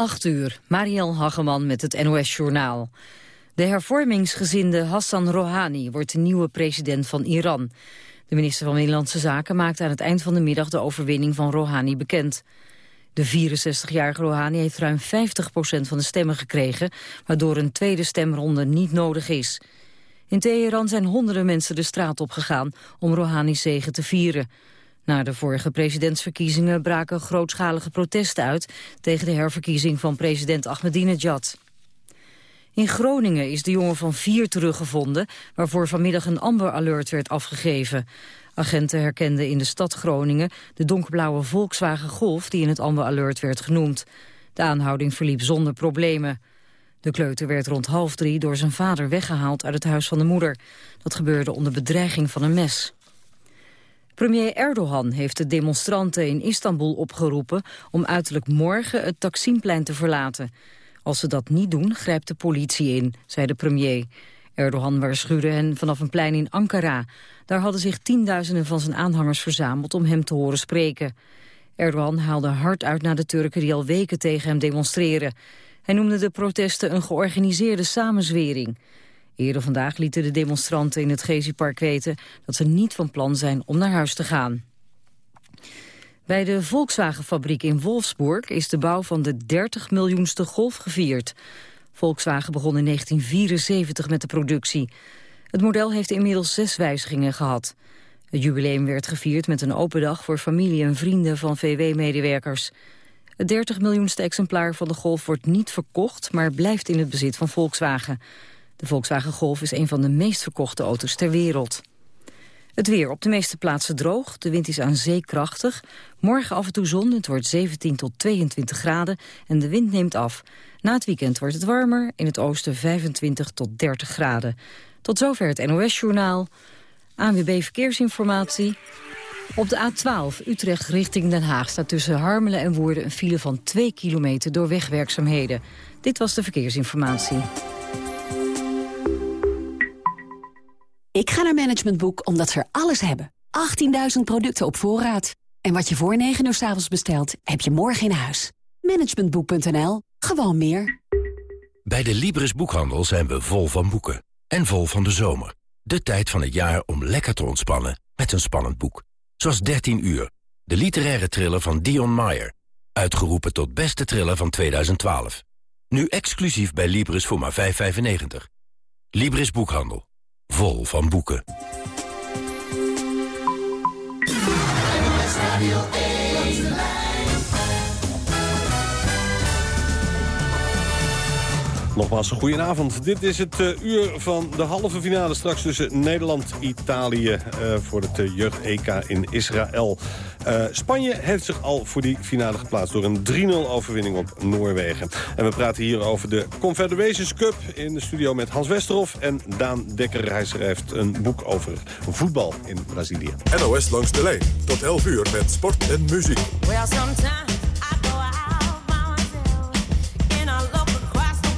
8 uur, Marielle Hageman met het NOS-journaal. De hervormingsgezinde Hassan Rouhani wordt de nieuwe president van Iran. De minister van Binnenlandse Zaken maakte aan het eind van de middag de overwinning van Rouhani bekend. De 64-jarige Rouhani heeft ruim 50% van de stemmen gekregen, waardoor een tweede stemronde niet nodig is. In Teheran zijn honderden mensen de straat op gegaan om Rouhani's zegen te vieren. Na de vorige presidentsverkiezingen braken grootschalige protesten uit... tegen de herverkiezing van president Ahmadinejad. In Groningen is de jongen van vier teruggevonden... waarvoor vanmiddag een Amber Alert werd afgegeven. Agenten herkenden in de stad Groningen de donkerblauwe Volkswagen Golf... die in het Amber Alert werd genoemd. De aanhouding verliep zonder problemen. De kleuter werd rond half drie door zijn vader weggehaald uit het huis van de moeder. Dat gebeurde onder bedreiging van een mes. Premier Erdogan heeft de demonstranten in Istanbul opgeroepen... om uiterlijk morgen het Taksimplein te verlaten. Als ze dat niet doen, grijpt de politie in, zei de premier. Erdogan waarschuwde hen vanaf een plein in Ankara. Daar hadden zich tienduizenden van zijn aanhangers verzameld om hem te horen spreken. Erdogan haalde hard uit naar de Turken die al weken tegen hem demonstreren. Hij noemde de protesten een georganiseerde samenzwering. Eerder vandaag lieten de demonstranten in het Gezi-park weten... dat ze niet van plan zijn om naar huis te gaan. Bij de Volkswagenfabriek in Wolfsburg is de bouw van de 30 miljoenste Golf gevierd. Volkswagen begon in 1974 met de productie. Het model heeft inmiddels zes wijzigingen gehad. Het jubileum werd gevierd met een open dag voor familie en vrienden van VW-medewerkers. Het 30 miljoenste exemplaar van de Golf wordt niet verkocht, maar blijft in het bezit van Volkswagen. De Volkswagen Golf is een van de meest verkochte auto's ter wereld. Het weer op de meeste plaatsen droog. De wind is aan zee krachtig. Morgen af en toe zon. Het wordt 17 tot 22 graden. En de wind neemt af. Na het weekend wordt het warmer. In het oosten 25 tot 30 graden. Tot zover het NOS-journaal. ANWB Verkeersinformatie. Op de A12 Utrecht richting Den Haag staat tussen Harmelen en Woerden... een file van 2 kilometer door wegwerkzaamheden. Dit was de verkeersinformatie. Ik ga naar Management Boek omdat ze er alles hebben. 18.000 producten op voorraad. En wat je voor 9 uur s avonds bestelt, heb je morgen in huis. Managementboek.nl. Gewoon meer. Bij de Libris Boekhandel zijn we vol van boeken. En vol van de zomer. De tijd van het jaar om lekker te ontspannen met een spannend boek. Zoals 13 uur. De literaire thriller van Dion Meyer. Uitgeroepen tot beste thriller van 2012. Nu exclusief bij Libris voor maar 5,95. Libris Boekhandel vol van boeken. Nogmaals, een goedenavond. Dit is het uh, uur van de halve finale straks tussen Nederland-Italië... Uh, voor het uh, jeugd-EK in Israël. Spanje heeft zich al voor die finale geplaatst... door een 3-0-overwinning op Noorwegen. En we praten hier over de Confederations Cup... in de studio met Hans Westerhof en Daan Dekker. Hij schrijft een boek over voetbal in Brazilië. NOS langs de lijn, tot 11 uur met sport en muziek.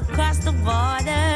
across the border.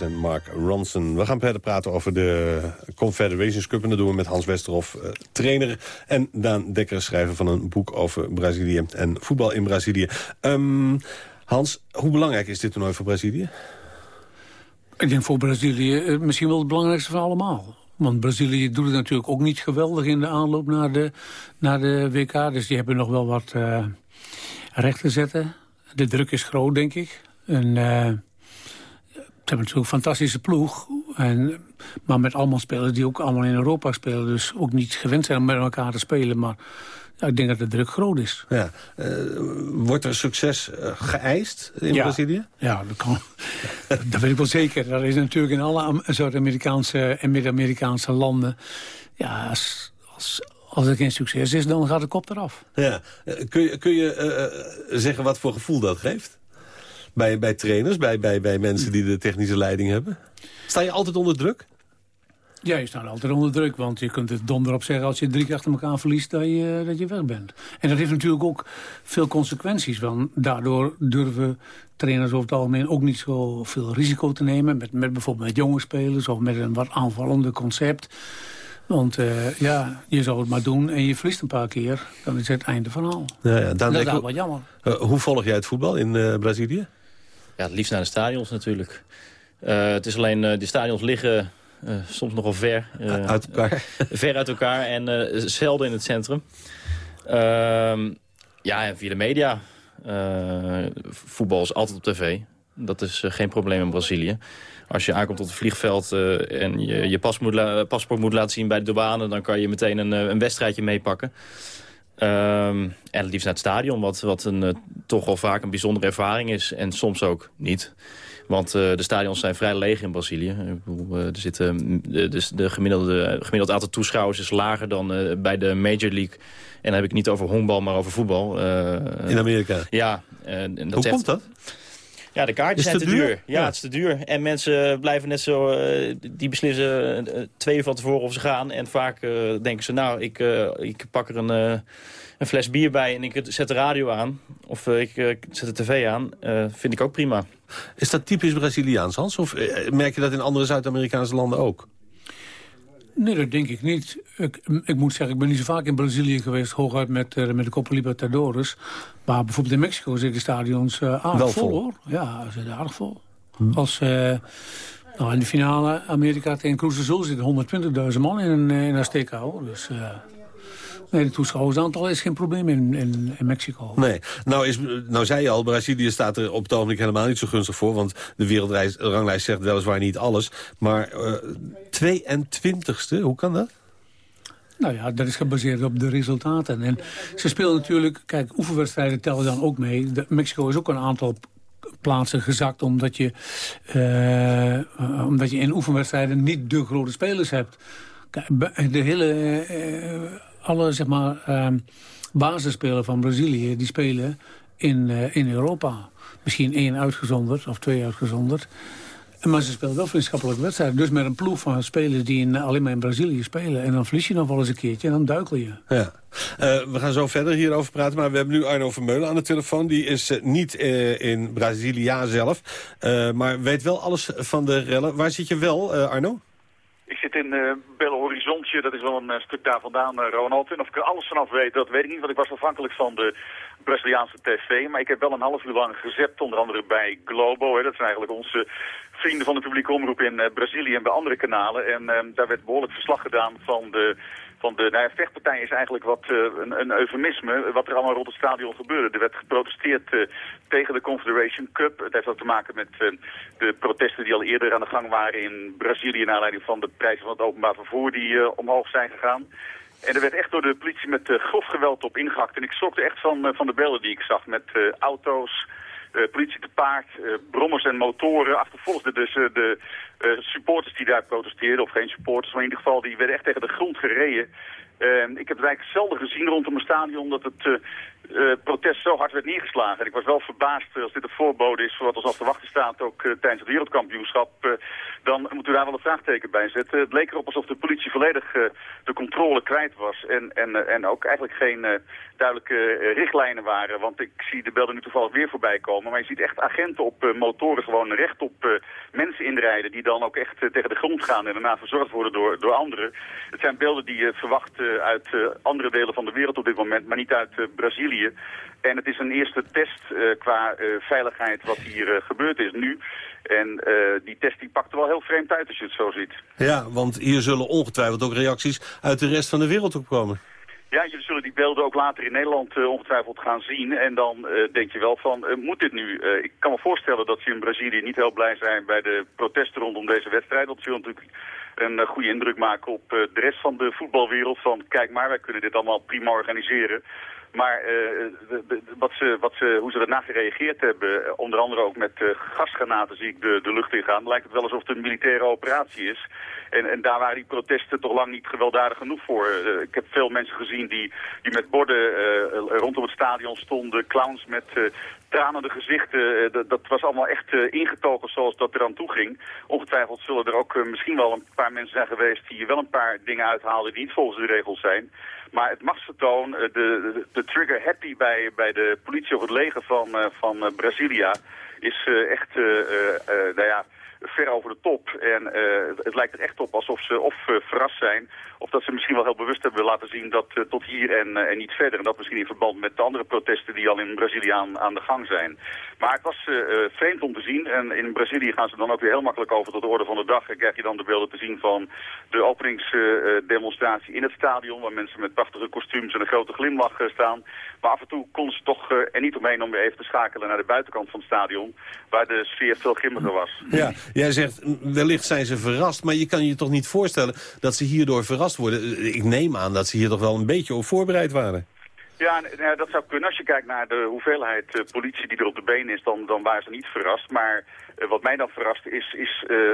En Mark Ronson. We gaan verder praten over de Confederations Cup. En dat doen we met Hans Westerhof, eh, trainer. En Daan Dekker, schrijver van een boek over Brazilië en voetbal in Brazilië. Um, Hans, hoe belangrijk is dit toernooi voor Brazilië? Ik denk voor Brazilië eh, misschien wel het belangrijkste van allemaal. Want Brazilië doet het natuurlijk ook niet geweldig in de aanloop naar de, naar de WK. Dus die hebben nog wel wat uh, recht te zetten. De druk is groot, denk ik. En... hebben natuurlijk een fantastische ploeg. En, maar met allemaal spelers die ook allemaal in Europa spelen. Dus ook niet gewend zijn om met elkaar te spelen. Maar ja, ik denk dat de druk groot is. Ja. Uh, wordt er succes uh, geëist in Brazilië? Ja, dat, kan, dat weet ik wel zeker. Dat is natuurlijk in alle Zuid-Amerikaanse en Midden-Amerikaanse landen... Ja, als, als, als er geen succes is, dan gaat de kop eraf. Ja. Uh, kun je, kun je zeggen wat voor gevoel dat geeft? Bij, bij trainers, bij, bij, bij mensen die de technische leiding hebben? Sta je altijd onder druk? Ja, je staat altijd onder druk, want je kunt het donderop zeggen... als je drie keer achter elkaar verliest, dat je, dat je weg bent. En dat heeft natuurlijk ook veel consequenties. Want daardoor durven trainers over het algemeen ook niet zo veel risico te nemen... met, met bijvoorbeeld met jonge spelers of met een wat aanvallende concept. Want uh, ja, je zou het maar doen en je verliest een paar keer. Dan is het einde van al. Ja, ja, dan dat is wel jammer. Uh, hoe volg jij het voetbal in uh, Brazilië? Ja, het liefst naar de stadions natuurlijk. Uh, het is alleen, uh, de stadions liggen uh, soms nogal ver. uit elkaar. ver uit elkaar en zelden in het centrum. Ehm, ja, en via de media. voetbal is altijd op tv. Dat is geen probleem in Brazilië. Als je aankomt op het vliegveld en je je pas moet paspoort moet laten zien bij de douane... dan kan je meteen een, een wedstrijdje meepakken. Um, en het liefst naar het stadion, wat, wat een, uh, toch wel vaak een bijzondere ervaring is. En soms ook niet. Want uh, de stadions zijn vrij leeg in Brazilië. Ik bedoel, uh, er zitten, de, de gemiddelde, gemiddeld aantal toeschouwers is lager dan bij de Major League. En dan heb ik niet over honkbal, maar over voetbal. in Amerika? Ja. En dat Hoe komt dat? Ja, de kaartjes zijn te duur. duur. Ja, het is te duur. En mensen blijven net zo... die beslissen twee uur van tevoren of ze gaan. En vaak denken ze, nou, ik, ik pak er een een fles bier bij en ik zet de radio aan... of ik zet de tv aan, vind ik ook prima. Is dat typisch Braziliaans, Hans? Of merk je dat in andere Zuid-Amerikaanse landen ook? Nee, dat denk ik niet. Ik, ik, moet zeggen, ik ben niet zo vaak in Brazilië geweest... hooguit met, met de Copa Libertadores. Maar bijvoorbeeld in Mexico zitten de stadions aardig Wel vol, hoor. Ja, ze zitten aardig vol. Hm. Als... nou, in de finale Amerika tegen Cruz Azul zitten 120.000 man in, in Azteca. Hoor. Dus Nee, het toeschouwersaantal is geen probleem in, in, in, Mexico. Nee. Nou, is, nou zei je al, Brazilië staat er op het ogenblik helemaal niet zo gunstig voor. Want de wereldranglijst zegt weliswaar niet alles. Maar uh, eh, 22ste, hoe kan dat? Nou ja, dat is gebaseerd op de resultaten. En ze spelen natuurlijk, kijk, oefenwedstrijden tellen dan ook mee. De, Mexico is ook een aantal plaatsen gezakt omdat je, uh, omdat je in oefenwedstrijden niet de grote spelers hebt. De hele uh, alle zeg maar, uh, basisspelers van Brazilië... die spelen in, uh, in Europa. Misschien één uitgezonderd of twee uitgezonderd. Maar ze spelen wel vriendschappelijke wedstrijden. Dus met een ploeg van spelers die in, alleen maar in Brazilië spelen. En dan verlies je nog wel eens een keertje en dan duikel je. Ja. Uh, we gaan zo verder hierover praten. Maar we hebben nu Arno Vermeulen aan de telefoon. Die is uh, niet in Brazilia zelf. maar weet wel alles van de rellen. Waar zit je wel, Arno? Ik zit in uh, Belo Horizontje, dat is wel een uh, stuk daar vandaan, uh, Ronald. En of ik er alles vanaf weet, dat weet ik niet, want ik was afhankelijk van de Braziliaanse tv. Maar ik heb wel een half uur lang gezet, onder andere bij Globo. Hè, dat zijn eigenlijk onze vrienden van de publieke omroep in Brazilië en bij andere kanalen. En daar werd behoorlijk verslag gedaan van de van de nou ja, vechtpartij is eigenlijk wat uh, een, een eufemisme, wat er allemaal rond het stadion gebeurde. Er werd geprotesteerd uh, tegen de Confederation Cup. Het heeft ook te maken met de protesten die al eerder aan de gang waren in Brazilië... naar aanleiding van de prijzen van het openbaar vervoer die omhoog zijn gegaan. En er werd echt door de politie met grof geweld op ingehakt. En ik schrok echt van, van de beelden die ik zag met auto's... Uh, politie te paard, uh, brommers en motoren achtervolgden dus uh, de supporters die daar protesteerden, of geen supporters, maar in ieder geval die werden echt tegen de grond gereden. ik heb het eigenlijk zelden gezien rondom een stadion dat het uh, protest zo hard werd neergeslagen. En ik was wel verbaasd als dit een voorbode is voor wat ons af te wachten staat, ook uh, tijdens het wereldkampioenschap. Dan moeten we daar wel een vraagteken bij zetten. Het leek erop alsof de politie volledig de controle kwijt was en, en, en ook eigenlijk geen duidelijke richtlijnen waren. Want ik zie de beelden nu toevallig weer voorbij komen, maar je ziet echt agenten op motoren gewoon recht op mensen inrijden die dan ook echt tegen de grond gaan en daarna verzorgd worden door, door anderen. Het zijn beelden die je verwacht uit andere delen van de wereld op dit moment, maar niet uit Brazilië. En het is een eerste test uh, qua uh, veiligheid wat hier uh, gebeurd is nu. En die test die pakt er wel heel vreemd uit als je het zo ziet. Ja, want hier zullen ongetwijfeld ook reacties uit de rest van de wereld opkomen. Ja, jullie zullen die beelden ook later in Nederland uh, ongetwijfeld gaan zien. En dan uh, denk je wel van, uh, moet dit nu? ik kan me voorstellen dat ze in Brazilië niet heel blij zijn bij de protesten rondom deze wedstrijd. Dat zullen natuurlijk een goede indruk maken op de rest van de voetbalwereld. Van, kijk maar, wij kunnen dit allemaal prima organiseren. Maar uh, wat ze, wat ze, hoe ze daarna gereageerd hebben, onder andere ook met uh, gasgranaten zie ik de, de lucht in gaan, lijkt het wel alsof het een militaire operatie is. En, en daar waren die protesten toch lang niet gewelddadig genoeg voor. Uh, ik heb veel mensen gezien die, die met borden rondom het stadion stonden, clowns met tranende gezichten. Dat, dat, was allemaal echt ingetogen zoals dat eraan toe ging. Ongetwijfeld zullen er ook misschien wel een paar mensen zijn geweest die wel een paar dingen uithaalden die niet volgens de regels zijn. Maar het machtsvertoon, eh, de, de, trigger happy bij, bij de politie of het leger van, eh, van eh, Brazilia is echt, nou ja, ver over de top. En het lijkt er echt op alsof ze of verrast zijn... of dat ze misschien wel heel bewust hebben laten zien dat tot hier en, en niet verder. En dat misschien in verband met de andere protesten die al in Brazilië aan, de gang zijn. Maar het was vreemd om te zien. En in Brazilië gaan ze dan ook weer heel makkelijk over tot de orde van de dag. En krijg je dan de beelden te zien van de openingsdemonstratie in het stadion... waar mensen met prachtige kostuums en een grote glimlach staan. Maar af en toe kon ze toch er niet omheen om weer even te schakelen naar de buitenkant van het stadion... waar de sfeer veel grimmiger was. Ja, jij zegt wellicht zijn ze verrast, maar je kan je toch niet voorstellen dat ze hierdoor verrast worden. Ik neem aan dat ze hier toch wel een beetje op voorbereid waren. Ja, nou, dat zou kunnen. Als je kijkt naar de hoeveelheid uh, politie die er op de been is, dan, dan waren ze niet verrast. Maar wat mij dan verrast is, is uh,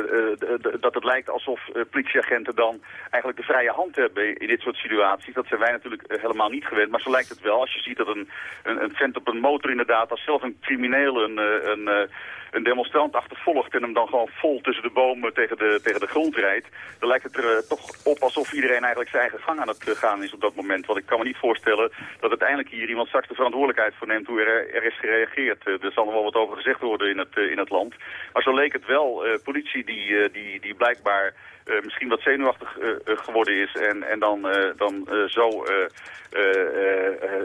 dat het lijkt alsof politieagenten dan eigenlijk de vrije hand hebben in dit soort situaties. Dat zijn wij natuurlijk helemaal niet gewend, maar zo lijkt het wel. Als je ziet dat een, een, een vent op een motor inderdaad, als zelf een crimineel een, een een demonstrant achtervolgt en hem dan gewoon vol tussen de bomen tegen de, tegen de grond rijdt, dan lijkt het er toch op alsof iedereen eigenlijk zijn eigen gang aan het gaan is op dat moment. Want ik kan me niet voorstellen dat uiteindelijk hier iemand straks de verantwoordelijkheid voor neemt hoe er, er is gereageerd. Er zal nog wel wat over gezegd worden in het, in het land. Maar zo leek het wel. politie die, die, die blijkbaar misschien wat zenuwachtig geworden is en, en dan, dan zo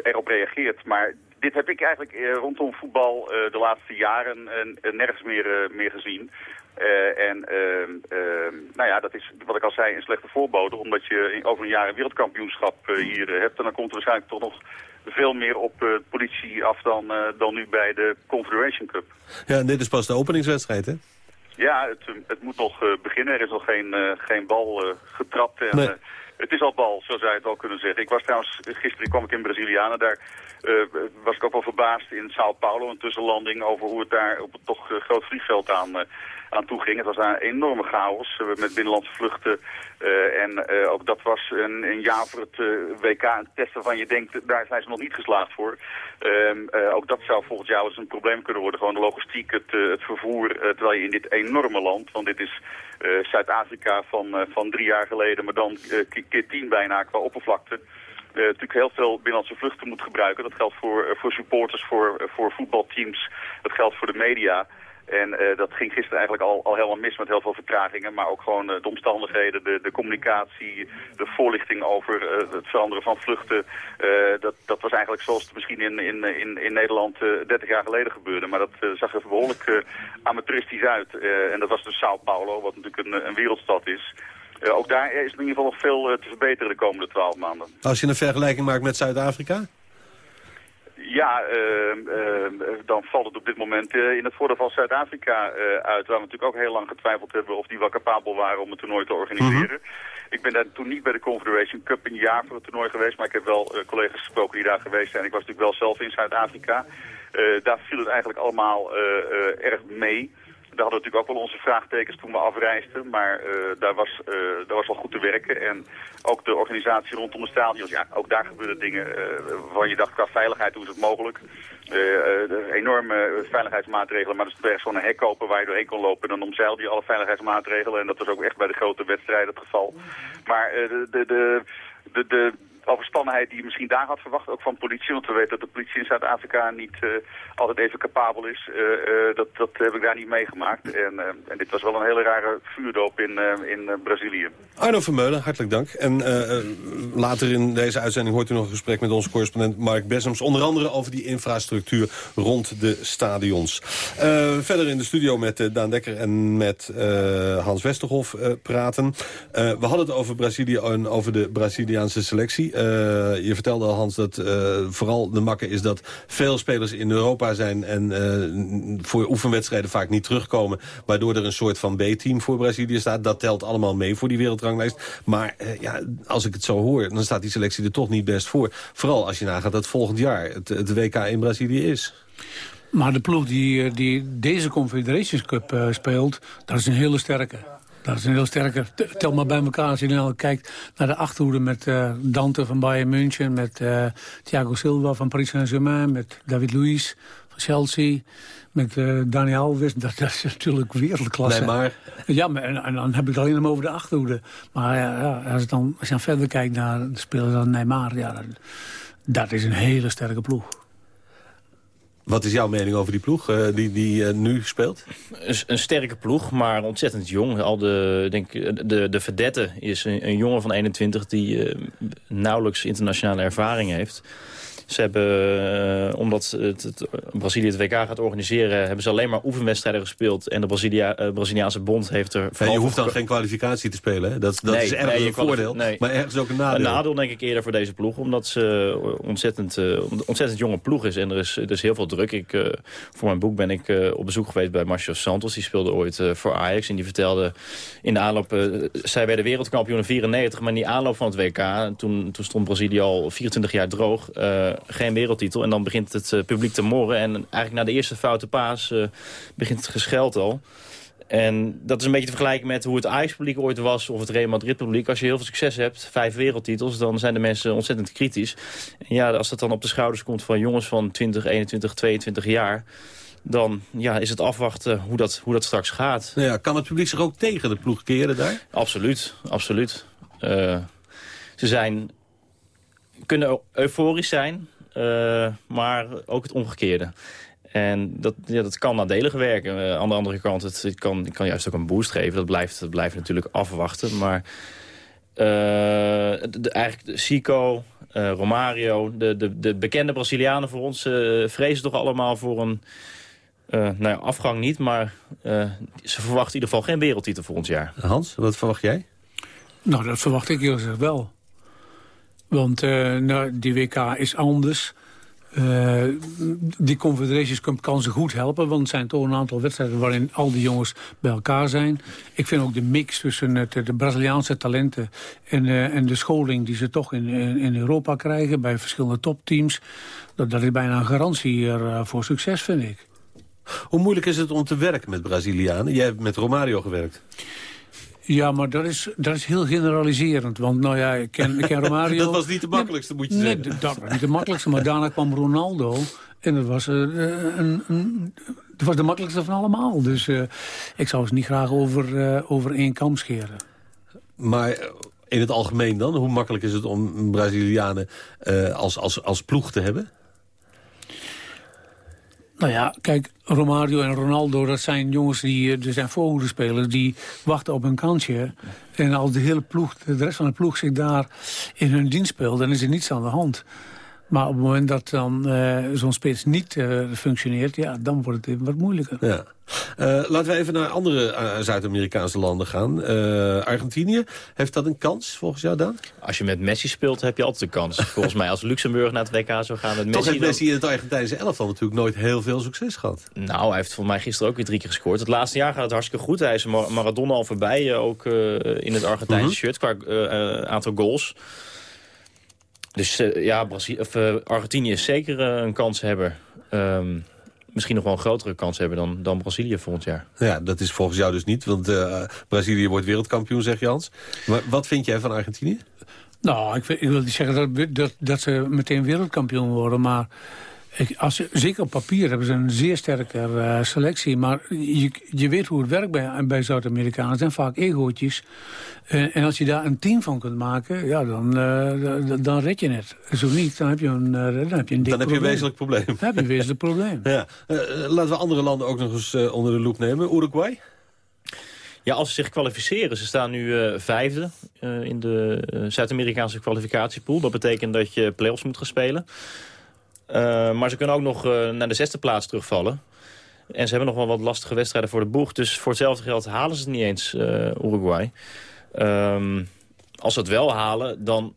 erop reageert. Maar dit heb ik eigenlijk eh, rondom voetbal eh, de laatste jaren eh, nergens meer, meer gezien. en ehm, ehm, nou ja, dat is wat ik al zei een slechte voorbode, omdat je over een jaar een wereldkampioenschap hier hebt. En dan komt er waarschijnlijk toch nog veel meer op politie af dan, dan nu bij de Confederation Cup. Ja, en dit is pas de openingswedstrijd, hè? Ja, het, het moet nog beginnen. Er is nog geen, geen bal getrapt. En, nee. het is al bal, zo zou je het al kunnen zeggen. Ik was trouwens, gisteren kwam ik in Brazilianen, daar uh, was ik ook wel verbaasd in Sao Paulo, een tussenlanding, over hoe het daar op het toch uh, groot vliegveld aan, uh, aan toe ging. Het was een enorme chaos met binnenlandse vluchten. en ook dat was een, een jaar voor het WK een test waarvan je denkt, daar zijn ze nog niet geslaagd voor. Ehm, ook dat zou volgend jaar eens een probleem kunnen worden. Gewoon de logistiek, het, het vervoer, terwijl je in dit enorme land, want dit is Zuid-Afrika van, van drie jaar geleden, maar dan keer tien bijna qua oppervlakte. Natuurlijk heel veel binnenlandse vluchten moet gebruiken. Dat geldt voor, voor supporters, voor, voor voetbalteams, dat geldt voor de media. En uh, dat ging gisteren eigenlijk al, al helemaal mis met heel veel vertragingen. Maar ook gewoon uh, de omstandigheden, de, de communicatie, de voorlichting over uh, het veranderen van vluchten. dat, dat was eigenlijk zoals het misschien in, in, in, in Nederland 30 jaar geleden gebeurde. Maar dat zag er behoorlijk amateuristisch uit. en dat was dus Sao Paulo, wat natuurlijk een, een wereldstad is. ook daar is in ieder geval nog veel te verbeteren de komende twaalf maanden. Als je een vergelijking maakt met Zuid-Afrika? Ja, uh, uh, dan valt het op dit moment uh, in het voordeel van Zuid-Afrika eh, uit. Waar we natuurlijk ook heel lang getwijfeld hebben of die wel capabel waren om het toernooi te organiseren. Mhm. Ik ben daar toen niet bij de Confederation Cup een jaar voor het toernooi geweest. Maar ik heb wel collega's gesproken die daar geweest zijn. Ik was natuurlijk wel zelf in Zuid-Afrika. daar viel het eigenlijk allemaal erg mee. Daar hadden we natuurlijk ook wel onze vraagtekens toen we afreisden. Maar uh, daar, was, uh, daar was wel goed te werken. En ook de organisatie rondom de stadions. Ja, ook daar gebeuren dingen uh, waarvan je dacht qua veiligheid, hoe is het mogelijk? enorme veiligheidsmaatregelen. Maar er gewoon een hek open waar je doorheen kon lopen. En dan omzeilde je alle veiligheidsmaatregelen. En dat was ook echt bij de grote wedstrijden het geval. Maar de, de, de, de overspannenheid die je misschien daar had verwacht, ook van politie. Want we weten dat de politie in Zuid-Afrika niet uh, altijd even capabel is. Uh, uh, dat, dat heb ik daar niet meegemaakt. En, en, dit was wel een hele rare vuurdoop in, in Brazilië. Arno Vermeulen, hartelijk dank. En later in deze uitzending hoort u nog een gesprek met onze correspondent Mark Bessems. Onder andere over die infrastructuur rond de stadions. verder in de studio met Daan Dekker en met Hans Westerhof praten. we hadden het over Brazilië en over de Braziliaanse selectie. Uh, je vertelde al, Hans, dat uh, vooral de makke is dat veel spelers in Europa zijn... en uh, voor oefenwedstrijden vaak niet terugkomen... waardoor er een soort van B-team voor Brazilië staat. Dat telt allemaal mee voor die wereldranglijst. Maar ja, als ik het zo hoor, dan staat die selectie er toch niet best voor. Vooral als je nagaat dat volgend jaar het, het WK in Brazilië is. Maar de ploeg die, die deze Confederations Cup speelt, dat is een hele sterke. Dat is een heel sterke. Tel maar bij elkaar als je nou kijkt naar de achterhoede met uh, Dante van Bayern München, met uh, Thiago Silva van Paris Saint-Germain, met David Luiz van Chelsea, met uh, Dani Alves. Dat, dat, is natuurlijk wereldklasse. Nee, maar... Ja, maar, en, en, dan heb ik het alleen maar over de achterhoede. Maar ja, als, dan, je dan verder kijkt naar de spelers dan Neymar, ja, dat, dat is een hele sterke ploeg. Wat is jouw mening over die ploeg uh, die, die uh, nu speelt? Een, een, sterke ploeg, maar ontzettend jong. Al de, denk, de, de verdette is een, jongen van 21 die uh, nauwelijks internationale ervaring heeft. Ze hebben, uh, omdat het, het, Brazilië het WK gaat organiseren... hebben ze alleen maar oefenwedstrijden gespeeld. En de Brasilia, uh, Braziliaanse bond heeft er... Ja, je hoeft dan geen kwalificatie te spelen, hè? Dat, dat nee, is ergens nee, een voordeel, nee. maar ergens ook een nadeel. Een nadeel denk ik eerder voor deze ploeg. Omdat ze ontzettend, uh, ontzettend jonge ploeg is. En er is, er is heel veel druk. Ik, voor mijn boek ben ik op bezoek geweest bij Marcio Santos. Die speelde ooit voor Ajax. En die vertelde in de aanloop... zij werden wereldkampioen in 94. Maar in die aanloop van het WK... Toen, toen stond Brazilië al 24 jaar droog geen wereldtitel. En dan begint het uh, publiek te morren. En eigenlijk na de eerste foute paas uh, begint het gescheld al. En dat is een beetje te vergelijken met hoe het Ajax-publiek ooit was... of het Real Madrid-publiek. Als je heel veel succes hebt, vijf wereldtitels... dan zijn de mensen ontzettend kritisch. En ja, als dat dan op de schouders komt van jongens van 20, 21, 22 jaar... dan ja, is het afwachten hoe dat, hoe dat straks gaat. Nou ja, kan het publiek zich ook tegen de ploeg keren daar? Absoluut, absoluut. Uh, ze zijn, kunnen euforisch zijn... Uh, maar ook het omgekeerde. En dat, ja, dat kan nadelig werken. Uh, aan de andere kant, het, het, kan, het kan juist ook een boost geven. Dat blijft, dat blijft natuurlijk afwachten. Maar uh, de, eigenlijk de Sico, Romario, de, de, de bekende Brazilianen voor ons... vrezen toch allemaal voor een... nou ja, afgang niet, maar ze verwachten in ieder geval geen wereldtitel voor ons jaar. Hans, wat verwacht jij? Nou, dat verwacht ik heel gezegd wel. Want uh, nou, die WK is anders. Uh, die Confederations Cup kan ze goed helpen. Want het zijn toch een aantal wedstrijden waarin al die jongens bij elkaar zijn. Ik vind ook de mix tussen het, de Braziliaanse talenten en, uh, en de scholing die ze toch in, in, Europa krijgen bij verschillende topteams. Dat, dat is bijna een garantie voor succes, vind ik. Hoe moeilijk is het om te werken met Brazilianen? Jij hebt met Romario gewerkt. Ja, maar dat is, dat is heel generaliserend. Want nou ja, ik ken, ik ken Romario... dat was niet de makkelijkste, moet je nee, zeggen. dat was niet de makkelijkste. Maar daarna kwam Ronaldo. En dat was, uh, een, een, dat was de makkelijkste van allemaal. Dus uh, ik zou het niet graag over, uh, over één kam scheren. Maar in het algemeen dan? Hoe makkelijk is het om Brazilianen als, als, als ploeg te hebben? Nou ja, kijk, Romario en Ronaldo, dat zijn jongens die, er zijn voorhoedenspelers, die wachten op een kansje. En als de hele ploeg, de rest van de ploeg zich daar in hun dienst speelt, dan is er niets aan de hand. Maar op het moment dat dan uh, zo'n spits niet uh, functioneert, ja, dan wordt het wat moeilijker. Ja. Uh, laten we even naar andere Zuid-Amerikaanse landen gaan. Argentinië, heeft dat een kans volgens jou dan? Als je met Messi speelt, heb je altijd een kans. volgens mij als Luxemburg naar het WK zou gaan met Messi... Toch heeft Messi in het Argentijnse elftal natuurlijk nooit heel veel succes gehad. Nou, hij heeft volgens mij gisteren ook weer drie keer gescoord. Het laatste jaar gaat het hartstikke goed. Hij is Maradona al voorbij, ook in het Argentijnse -hmm. shirt, qua aantal goals. Dus uh, ja, Brazil of, uh, Argentinië is zeker uh, een kanshebber. Um, misschien nog wel een grotere kans hebben dan, dan Brazilië volgend jaar. Ja, dat is volgens jou dus niet, want Brazilië wordt wereldkampioen, zegt Jans. Maar wat vind jij van Argentinië? Nou, ik, ik wil niet zeggen dat, dat, dat ze meteen wereldkampioen worden, maar... Ik, als, zeker op papier hebben ze een zeer sterke uh, selectie. Maar je, je weet hoe het werkt bij, bij Zuid-Amerikanen. Het zijn vaak egootjes. Uh, en als je daar een team van kunt maken, ja, dan, uh, dan red je het. Zo niet, dan heb je een, dan heb je een dik Dan heb je een wezenlijk probleem. Dan heb je een wezenlijk probleem. ja. laten we andere landen ook nog eens onder de loep nemen. Uruguay? Ja, als ze zich kwalificeren. Ze staan nu uh, vijfde uh, in de Zuid-Amerikaanse kwalificatiepool. Dat betekent dat je play-offs moet gaan spelen. Uh, maar ze kunnen ook nog uh, naar de zesde plaats terugvallen. En ze hebben nog wel wat lastige wedstrijden voor de boeg. Dus voor hetzelfde geld halen ze het niet eens, uh, Uruguay. Um, als ze het wel halen, dan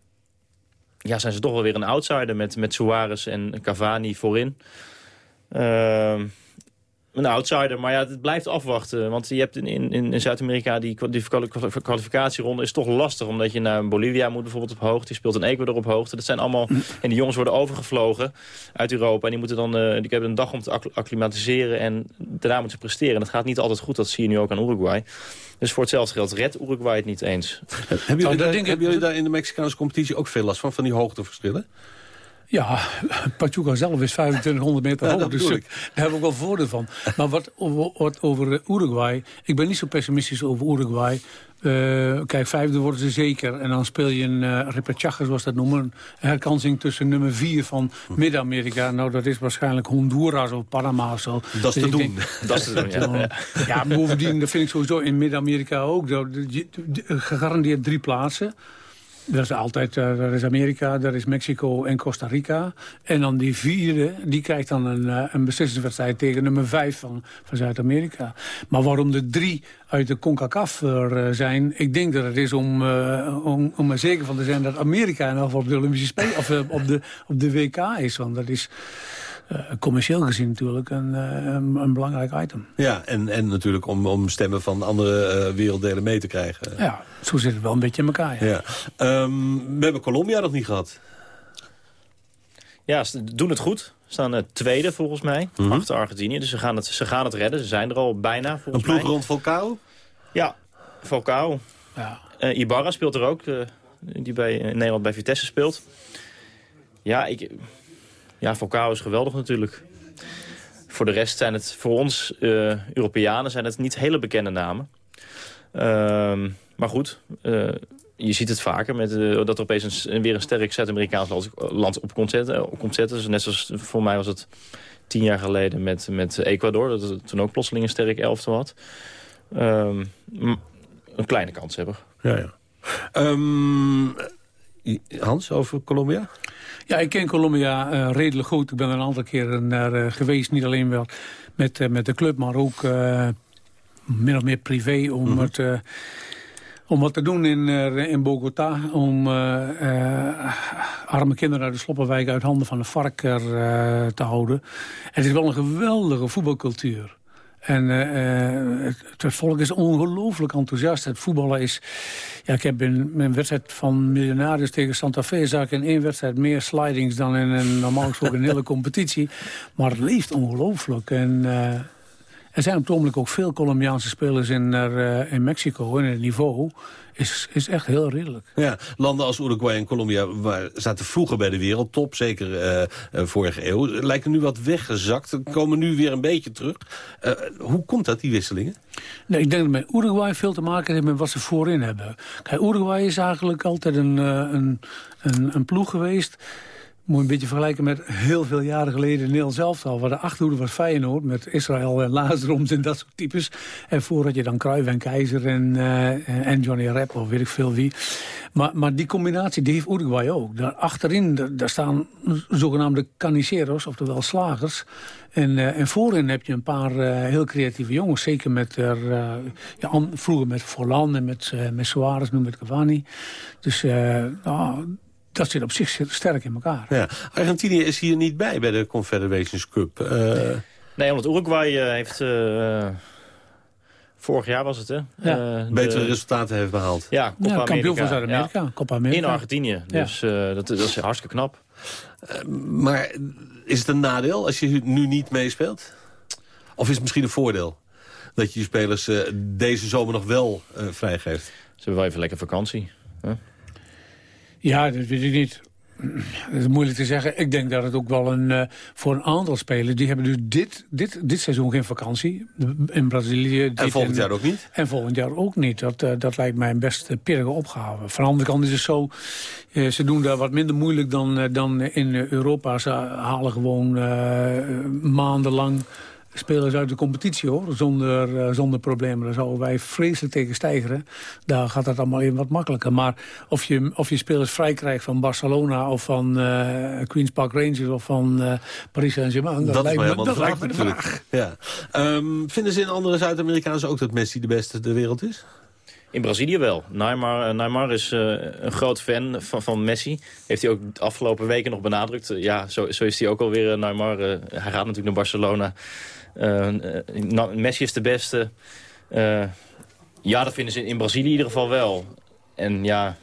ja, zijn ze toch wel weer een outsider... met, met Suarez en Cavani voorin. Uh, een outsider, maar ja, het blijft afwachten. Want je hebt in, in, in Zuid-Amerika die, die kwalificatieronde is toch lastig. Omdat je naar Bolivia moet bijvoorbeeld op hoogte. Die speelt in Ecuador op hoogte. Dat zijn allemaal... En die jongens worden overgevlogen uit Europa. En die moeten dan uh, die hebben een dag om te acclimatiseren. En daarna moeten ze presteren. En dat gaat niet altijd goed. Dat zie je nu ook aan Uruguay. Dus voor hetzelfde geld redt Uruguay het niet eens. Hebben jullie, daar, hebben jullie daar in de Mexicaanse competitie ook veel last van? Van die hoogteverschillen? Ja, Pachuca zelf is 2500 meter hoog, ja, dus daar hebben we ook wel voordeel van. Maar wat, wat over Uruguay, ik ben niet zo pessimistisch over Uruguay. Uh, kijk, vijfde worden ze zeker. En dan speel je een uh, repechaje, zoals dat noemen. Een herkansing tussen nummer vier van Midden-Amerika. Nou, dat is waarschijnlijk Honduras of Panama of zo. Dat is dus te doen. Denk, dat is te doen, ja. ja, bovendien, dat vind ik sowieso in Midden-Amerika ook. Dat, gegarandeerd drie plaatsen. Dat is altijd, uh, dat is Amerika, dat is Mexico en Costa Rica. En dan die vierde, die krijgt dan een, uh, een beslissingswedstrijd tegen nummer vijf van, van Zuid-Amerika. Maar waarom de drie uit de CONCACAF er uh, zijn, ik denk dat het is om, om, om er zeker van te zijn dat Amerika en op de Olympische Spelen, of op de, op de WK is. Want dat is... Uh, commercieel gezien natuurlijk een, een, een, belangrijk item. Ja, en, en natuurlijk om, om stemmen van andere uh, werelddelen mee te krijgen. Ja, zo zit het wel een beetje in elkaar. Ja. Ja. Um, we hebben Colombia nog niet gehad. Ja, ze doen het goed. Ze staan uh, tweede volgens mij, mm -hmm. achter Argentinië. Dus ze gaan, het, ze gaan het redden. Ze zijn er al bijna volgens Een ploeg mij. rond Falcao? Ja, Falcao. Ja. Ibarra speelt er ook, die bij, in Nederland bij Vitesse speelt. Ja, ik... Ja, Falcao is geweldig natuurlijk. Voor de rest zijn het voor ons uh, Europeanen zijn het niet hele bekende namen. Uh, maar goed, uh, je ziet het vaker met, uh, dat er opeens een, weer een sterk Zuid-Amerikaans land op komt zetten. Op komt zetten. Dus net zoals voor mij was het tien jaar geleden met, met Ecuador. Dat het toen ook plotseling een sterk elftal had. Um, een kleine kans hebben. Ja, ja. Um, Hans, over Colombia? Ja, ik ken Colombia uh, redelijk goed. Ik ben er een aantal keren naar uh, geweest. Niet alleen wel met, uh, met de club, maar ook min of meer privé. Om, mm -hmm. het, om wat te doen in, in Bogota. Om arme kinderen uit de sloppenwijk uit handen van de varker te houden. Het is wel een geweldige voetbalcultuur. En uh, het, het, volk is ongelooflijk enthousiast. Het voetballen is... Ja, ik heb in mijn wedstrijd van Miljonarius tegen Santa Fe... zag ik in één wedstrijd meer slidings dan in een normaal gesproken hele competitie. Maar het leeft ongelooflijk. En uh, Er zijn op het ogenblik ook veel Colombiaanse spelers in, uh, in Mexico. En het niveau is, is echt heel redelijk. Ja, landen als Uruguay en Colombia zaten vroeger bij de wereldtop. Zeker uh, vorige eeuw. Lijken nu wat weggezakt. Komen nu weer een beetje terug. hoe komt dat, die wisselingen? Nee, ik denk dat met Uruguay veel te maken heeft met wat ze voorin hebben. Kijk, Uruguay is eigenlijk altijd een, een, een, een ploeg geweest moet een beetje vergelijken met heel veel jaren geleden Nederland zelf al. Waar de achterhoede was Feyenoord met Israël en Lazaroms en dat soort types. En voordat je dan Cruijff en Keizer en, uh, en Johnny Rep of weet ik veel wie. Maar, maar die combinatie die heeft Uruguay ook. Daar achterin daar staan zogenaamde caniceros, oftewel slagers. En, uh, en voorin heb je een paar uh, heel creatieve jongens. Zeker met uh, ja, vroeger met Forlan en met, met Suarez, nu met Cavani. Dus nou, dat zit op zich sterk in elkaar. Ja. Argentinië is hier niet bij, bij de Confederations Cup. Uh... Nee. nee, want Uruguay uh, heeft... Uh, vorig jaar was het, hè? Ja. Betere resultaten heeft behaald. Ja, Copa ja, kampioen van Zuid-Amerika. Ja. Copa Amerika. In Argentinië. Dus dat, dat, is hartstikke knap. maar is het een nadeel als je nu niet meespeelt? Of is het misschien een voordeel? Dat je je spelers deze zomer nog wel vrijgeeft? Ze hebben wel even lekker vakantie. Huh? Ja, dat weet ik niet. Dat is moeilijk te zeggen. Ik denk dat het ook wel een, uh, voor een aantal spelers... die hebben dus dit, dit, dit seizoen geen vakantie. In Brazilië. En volgend jaar ook niet? En volgend jaar ook niet. Dat, uh, dat lijkt mij een best pirige opgave. Van de andere kant is het zo... Uh, ze doen daar wat minder moeilijk dan, dan in Europa. Ze halen gewoon maandenlang spelers uit de competitie, hoor. Zonder, uh, zonder problemen. Daar zouden wij vreselijk tegen stijgeren. Daar gaat het allemaal even wat makkelijker. Maar of je, of je spelers vrij krijgt van Barcelona... of van uh, Queen's Park Rangers of van uh, Paris Saint-Germain... Dat, dat, lijkt me, dat lijkt me de vraag. Ja. Um, vinden ze in andere Zuid-Amerikaanse ook dat Messi de beste ter wereld is? In Brazilië wel. Neymar, Neymar is uh, een groot fan van, van Messi. Heeft hij ook de afgelopen weken nog benadrukt. Ja, zo, zo is hij ook alweer, uh, Neymar. hij gaat natuurlijk naar Barcelona. Uh, Messi is de beste. Uh, ja, dat vinden ze in Brazilië in ieder geval wel. En ja,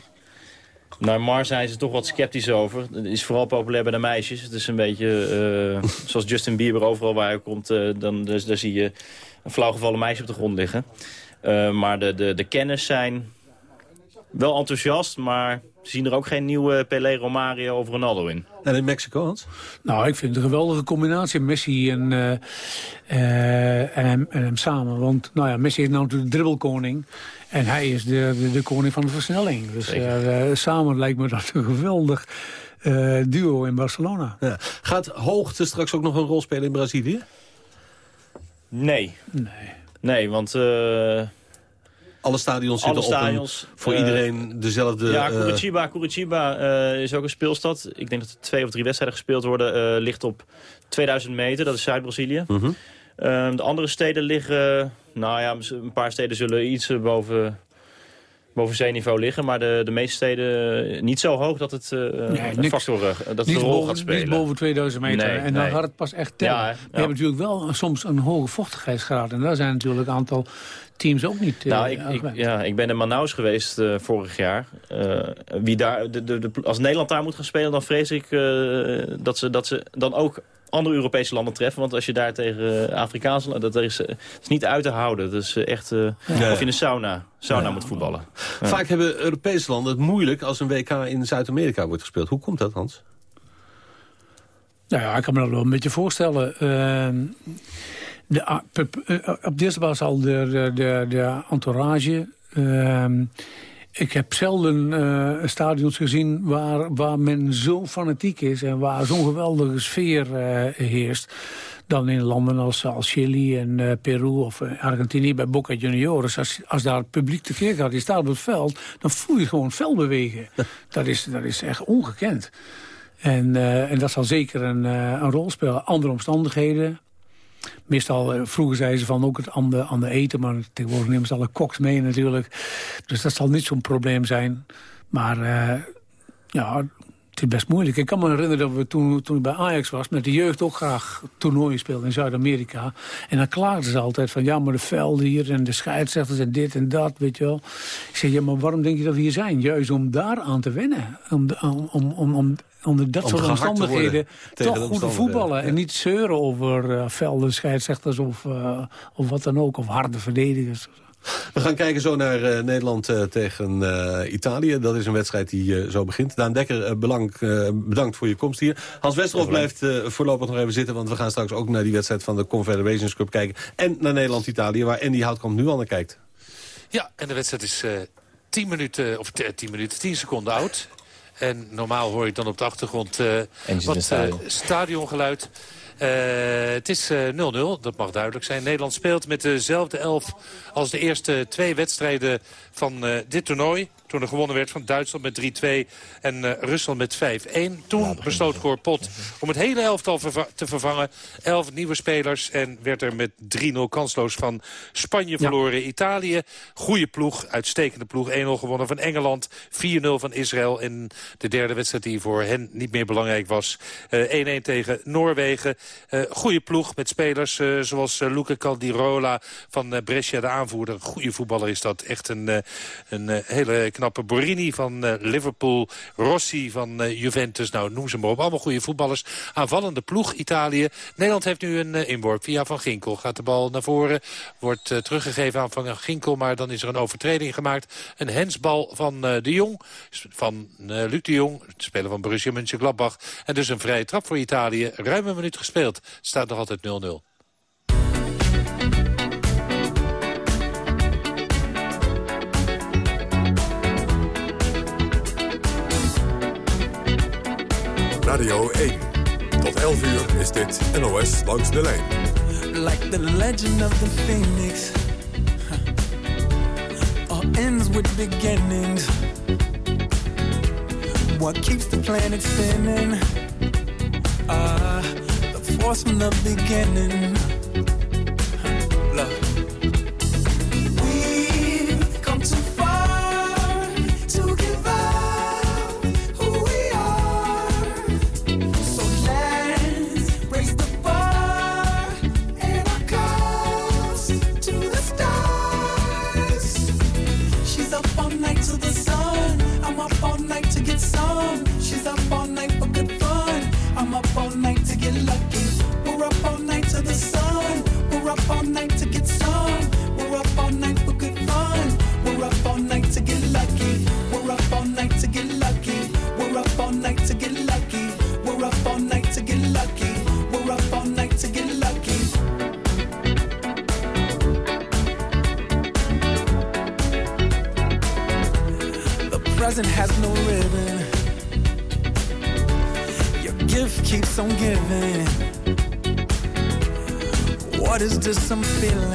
naar Mars zijn ze toch wat sceptisch over. Is vooral populair bij de meisjes. Het is een beetje zoals Justin Bieber overal waar hij komt. Dan, dus, daar zie je een flauwgevallen meisje op de grond liggen. Maar de, de, de kennis zijn wel enthousiast, maar zien er ook geen nieuwe Pelé, Romario of Ronaldo in. En in Mexico, Hans? Nou, ik vind het een geweldige combinatie. Messi en, uh, uh, en, hem, en, hem, samen. Want nou ja, Messi is nou de dribbelkoning. En hij is de, de, de koning van de versnelling. Dus uh, samen lijkt me dat een geweldig duo in Barcelona. Ja. Gaat hoogte straks ook nog een rol spelen in Brazilië? Nee. Nee. Nee, want alle stadions zitten Alle stadions, op voor uh, iedereen dezelfde... Ja, eh, Curitiba, Curitiba uh, is ook een speelstad. Ik denk dat er twee of drie wedstrijden gespeeld worden. ligt op 2000 meter, dat is Zuid-Brazilië. Uh mhm. -huh. de andere steden liggen... Nou ja, een paar steden zullen iets boven boven zeeniveau liggen. Maar de, de meeste steden niet zo hoog dat het uh, nee, factor, dat het een rol boven, gaat spelen. Niet boven 2000 meter. en dan nee. gaat het pas echt tellen. Ja, ja. We hebben natuurlijk wel soms een hoge vochtigheidsgraad. En daar zijn natuurlijk een aantal teams ook niet... Nou, ik, ik, ja, ik ben in Manaus geweest uh, vorig jaar. Uh, wie daar, de, de, de, als Nederland daar moet gaan spelen, dan vrees ik uh, dat, ze, dat ze dan ook andere Europese landen treffen. Want als je daar tegen Afrikaanse landen... Dat is, is niet uit te houden. Dat is echt... Ja. Of in een sauna, sauna ja. moet voetballen. Vaak hebben Europese landen het moeilijk als een WK in Zuid-Amerika wordt gespeeld. Hoe komt dat, Hans? Nou ja, ik kan me dat wel een beetje voorstellen. Uh, de, ah, eh, op de eerste plaats al de, de, de entourage. Uh, ik heb zelden uh, stadions gezien waar, waar men zo fanatiek is... en waar zo'n geweldige sfeer uh, heerst dan in landen als, als Chili en uh, Peru of Argentinië bij Boca Juniors. Als, als daar het publiek tekeer gaat, die staat op het veld, dan voel je gewoon vel bewegen. dat, is, dat is echt ongekend. En, uh, en dat zal zeker een, een rol spelen. Andere omstandigheden, Meestal, eh, vroeger zeiden ze van ook het aan de, eten, maar tegenwoordig nemen ze alle koks mee natuurlijk. Dus dat zal niet zo'n probleem zijn. Maar uh, ja, het is best moeilijk. Ik kan me herinneren dat we toen, toen ik bij Ajax was... met de jeugd ook graag toernooien speelden in Zuid-Amerika. En dan klaagden ze altijd van... ja, maar de velden hier en de scheidsrechters en dit en dat, weet je wel. Ik zeg, ja, maar waarom denk je dat we hier zijn? Juist om daar aan te wennen. Om, om, om, om, onder dat soort omstandigheden toch goed voetballen. En niet zeuren over uh, velden scheidsrechters of, of wat dan ook. Of harde verdedigers. We gaan kijken zo naar uh, Nederland uh, tegen uh, Italië. Dat is een wedstrijd die zo begint. Daan Dekker, bedankt, bedankt voor je komst hier. Hans Westerhof blijft voorlopig nog even zitten... want we gaan straks ook naar die wedstrijd van de Confederations Cup kijken. En naar Nederland-Italië, waar Andy Houtkamp nu al naar kijkt. Ja, en de wedstrijd is 10 minuten, of 10 minuten, 10 seconden oud. En normaal hoor ik dan op de achtergrond wat stadiongeluid. Uh, het is 0-0, dat mag duidelijk zijn. Nederland speelt met dezelfde elf als de eerste twee wedstrijden van uh, dit toernooi. Toen er gewonnen werd van Duitsland met 3-2 en uh, Rusland met 5-1. Toen besloot Cor Pot om het hele elftal verva te vervangen. Elf nieuwe spelers en werd er met 3-0 kansloos van Spanje verloren. Ja. Italië, goede ploeg, uitstekende ploeg. 1-0 gewonnen van Engeland, 4-0 van Israël. En de derde wedstrijd die voor hen niet meer belangrijk was. 1-1 uh, tegen Noorwegen. Uh, goede ploeg met spelers uh, zoals uh, Luca Caldirola van Brescia, de aanvoerder. Goede voetballer is dat. Echt een, een hele knappe Borini van uh, Liverpool. Rossi van Juventus. Nou, noem ze maar op. Allemaal goede voetballers. Aanvallende ploeg Italië. Nederland heeft nu een inworp via Van Ginkel. Gaat de bal naar voren. Wordt teruggegeven aan Van Ginkel. Maar dan is er een overtreding gemaakt. Een hensbal van De Jong. Van Luc de Jong. Speler van Borussia Mönchengladbach. En dus een vrije trap voor Italië. Ruim een minuut gespeeld. Staat nog altijd 0-0. Radio 1. Tot 11 uur is dit NOS langs de lijn. Like the legend of the phoenix. All ends with beginnings. What keeps the planet spinning? Ah, uh, the force from the beginning. I'm feeling?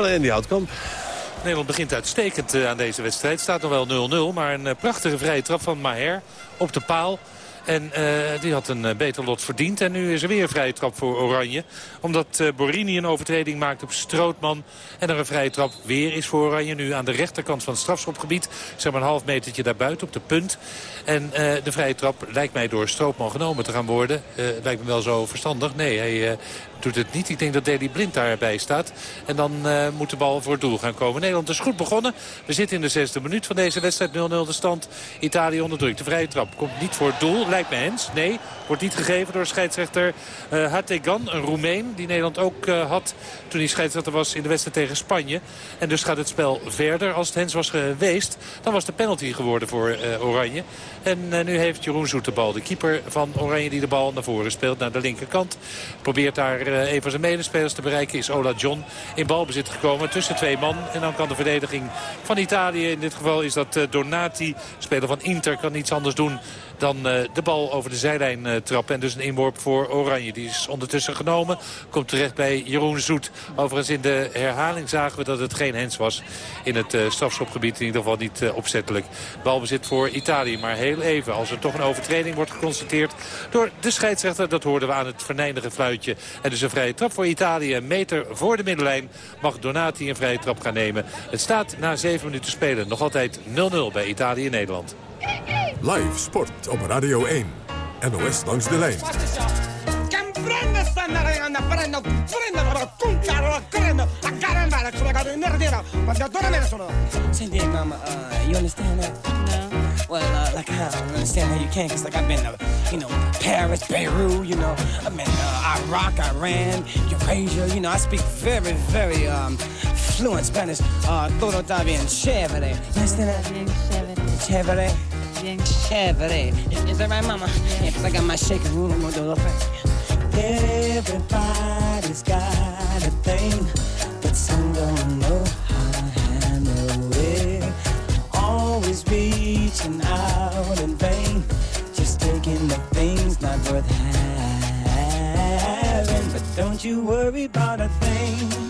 Naar Andy Houtkamp. Nederland begint uitstekend aan deze wedstrijd. Staat nog wel 0-0, maar een prachtige vrije trap van Maher op de paal. En uh, die had een beter lot verdiend. En nu is er weer een vrije trap voor Oranje. Omdat Borini een overtreding maakt op Strootman. En er een vrije trap weer is voor Oranje. Nu aan de rechterkant van het strafschopgebied. Zeg maar een half metertje daarbuiten op de punt. En de vrije trap lijkt mij door Strootman genomen te gaan worden. lijkt me wel zo verstandig. Nee, hij doet het niet. Ik denk dat Deli Blind daarbij staat. En dan uh, moet de bal voor het doel gaan komen. Nederland is goed begonnen. We zitten in de zesde minuut van deze wedstrijd. 0-0 de stand. Italië onderdrukt. De vrije trap komt niet voor het doel. Lijkt me Hens. Nee, wordt niet gegeven door scheidsrechter uh, Hategan. Een Roemeen die Nederland ook uh, had toen hij scheidsrechter was in de wedstrijd tegen Spanje. En dus gaat het spel verder. Als het Hens was geweest, dan was de penalty geworden voor Oranje. En nu heeft Jeroen Zoet de bal. De keeper van Oranje die de bal naar voren speelt. Naar de linkerkant. Probeert daar een van zijn medespelers te bereiken is Ola John in balbezit gekomen tussen twee man. En dan kan de verdediging van Italië, in dit geval is dat uh, Donati, speler van Inter, kan niets anders doen dan uh, de bal over de zijlijn uh, trappen. En dus een inworp voor Oranje. Die is ondertussen genomen. Komt terecht bij Jeroen Zoet. Overigens in de herhaling zagen we dat het geen hens was. In het uh, strafschopgebied in ieder geval niet opzettelijk. Balbezit voor Italië. Maar heel even als er toch een overtreding wordt geconstateerd door de scheidsrechter. Dat hoorden we aan het verneindige fluitje. En dus een vrije trap voor Italië. Een meter voor de middenlijn mag Donati een vrije trap gaan nemen. Het staat na zeven minuten spelen nog altijd 0-0 bij Italië-Nederland. Live sport op Radio 1. NOS langs de lijn. Senti, mama, uh, you understand that? No. Well, uh, like, I don't understand how you can, because, like, I've been to, you know, Paris, Beirut, you know, I've been uh, Iraq, Iran, Eurasia, you know, I speak very, very um, fluent Spanish. Uh, todo está bien chévere. Understand that? Chévere. Bien chévere. Is, is that right, mama? Yeah, because I got my shaker room. I'm to do a little thing. Everybody's got a thing, but some don't know how to handle it. Always reaching out in vain, just taking the things not worth having. But don't you worry about a thing.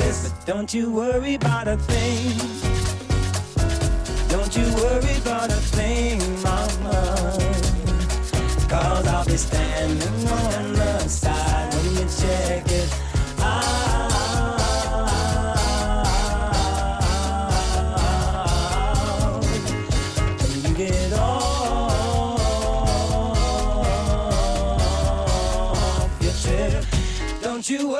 Faces. But don't you worry about a thing. Don't you worry about a thing, mama. Cause I'll be standing on the side when you check it out. You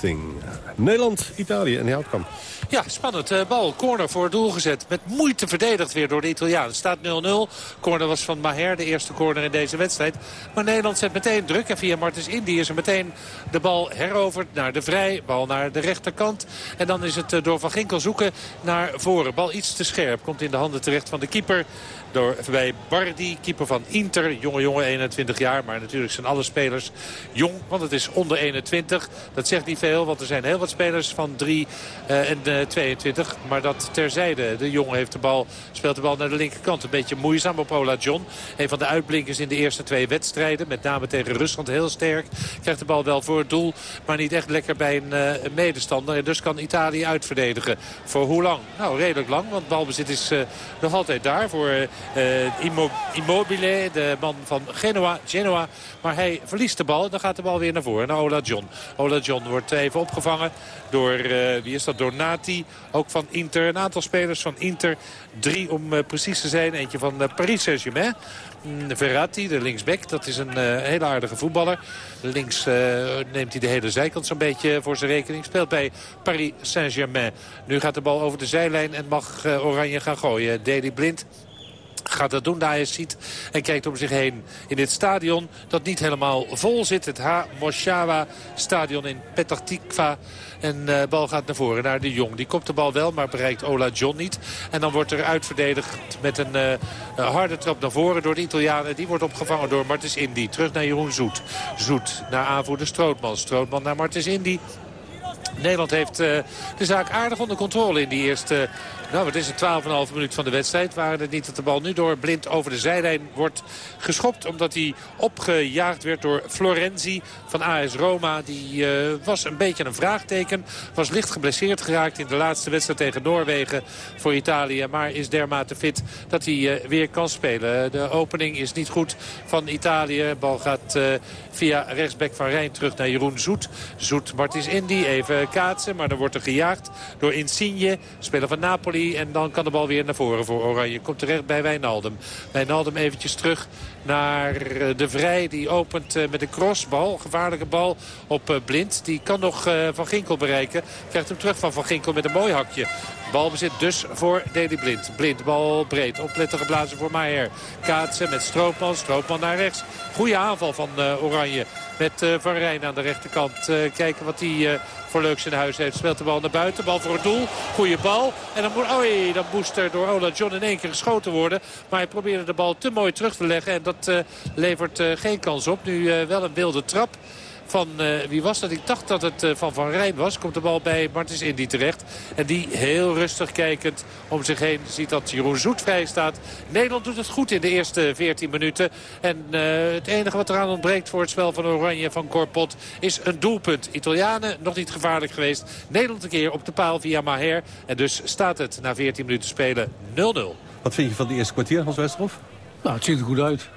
thing. Nederland, Italië en Houtkamp. Ja, spannend. Uh, bal, corner voor doel gezet. Met moeite verdedigd weer door de Italiaan. Staat 0-0. Corner was van Maher, de eerste corner in deze wedstrijd. Maar Nederland zet meteen druk. En via Martens Indy is er meteen de bal heroverd naar de vrij. Bal naar de rechterkant. En dan is het uh, door Van Ginkel zoeken naar voren. Bal iets te scherp. Komt in de handen terecht van de keeper door, bij Bardi, keeper van Inter. Jonge jongen, 21 jaar. Maar natuurlijk zijn alle spelers jong, want het is onder 21. Dat zegt niet veel, want er zijn heel wat spelers van 3 uh, en uh, 22. Maar dat terzijde. De jongen heeft de bal, speelt de bal naar de linkerkant. Een beetje moeizaam op Ola John. Een van de uitblinkers in de eerste twee wedstrijden. Met name tegen Rusland heel sterk. Krijgt de bal wel voor het doel, maar niet echt lekker bij een, een medestander. En dus kan Italië uitverdedigen. Voor hoe lang? Nou, redelijk lang, want balbezit is uh, nog altijd daar voor uh, Immobile, de man van Genoa, Genoa. Maar hij verliest de bal en dan gaat de bal weer naar voren. Naar Ola John. Ola John wordt even opgevangen door, wie is dat, door Nati. Ook van Inter. Een aantal spelers van Inter. Drie om uh, precies te zijn. Eentje van uh, Paris Saint-Germain. Mm, Verratti, de linksback, dat is een uh, hele aardige voetballer. Links neemt hij de hele zijkant zo'n beetje voor zijn rekening. Speelt bij Paris Saint-Germain. Nu gaat de bal over de zijlijn en mag Oranje gaan gooien. Deli Blind gaat dat doen daar je ziet. En kijkt om zich heen in dit stadion dat niet helemaal vol zit. Het H. Moshawa stadion in Petah Tikva. En de uh, bal gaat naar voren, naar de Jong. Die kopt de bal wel, maar bereikt Ola John niet. En dan wordt er uitverdedigd met een, uh, harde trap naar voren door de Italianen. Die wordt opgevangen door Martens Indy. Terug naar Jeroen Zoet. Zoet naar aanvoerder Strootman. Strootman naar Martens Indy. Nederland heeft uh, de zaak aardig onder controle in die eerste... Nou, het is het 12,5 minuut van de wedstrijd. Waren het niet dat de bal nu door Blind over de zijlijn wordt geschopt. Omdat hij opgejaagd werd door Florenzi van AS Roma. Die uh, was een beetje een vraagteken. Was licht geblesseerd geraakt in de laatste wedstrijd tegen Noorwegen voor Italië. Maar is dermate fit dat hij uh, weer kan spelen. De opening is niet goed van Italië. Bal gaat via rechtsback van Rijn terug naar Jeroen Zoet. Zoet Martins Indy even kaatsen. Maar dan wordt er gejaagd door Insigne, speler van Napoli. En dan kan de bal weer naar voren voor Oranje. Komt terecht bij Wijnaldum. Wijnaldum eventjes terug naar de Vrij. Die opent met een crossbal. Gevaarlijke bal op Blind. Die kan nog Van Ginkel bereiken. Krijgt hem terug van Van Ginkel met een mooi hakje. Balbezit dus voor Deli Blind. Blind, bal breed. Opletten geblazen voor Maier. Kaatsen met Stroopman. Stroopman naar rechts. Goede aanval van uh, Oranje. Met uh, Van Rijn aan de rechterkant. Uh, kijken wat hij voor leuks in huis heeft. Speelt de bal naar buiten. Bal voor het doel. Goede bal. En dan, moet, oh, dan moest er door Ola John in één keer geschoten worden. Maar hij probeerde de bal te mooi terug te leggen. En dat levert geen kans op. Nu wel een wilde trap van, uh, wie was dat? Ik dacht dat het uh, van Van Rijn was. Komt de bal bij Martins Indy terecht. En die heel rustig kijkend om zich heen ziet dat Jeroen Zoet vrij staat. Nederland doet het goed in de eerste 14 minuten. En uh, het enige wat eraan ontbreekt voor het spel van Oranje van Corpot is een doelpunt. Italianen nog niet gevaarlijk geweest. Nederland een keer op de paal via Maher. En dus staat het na 14 minuten spelen 0-0. Wat vind je van de eerste kwartier, Hans Westerhof? Nou, het ziet er goed uit.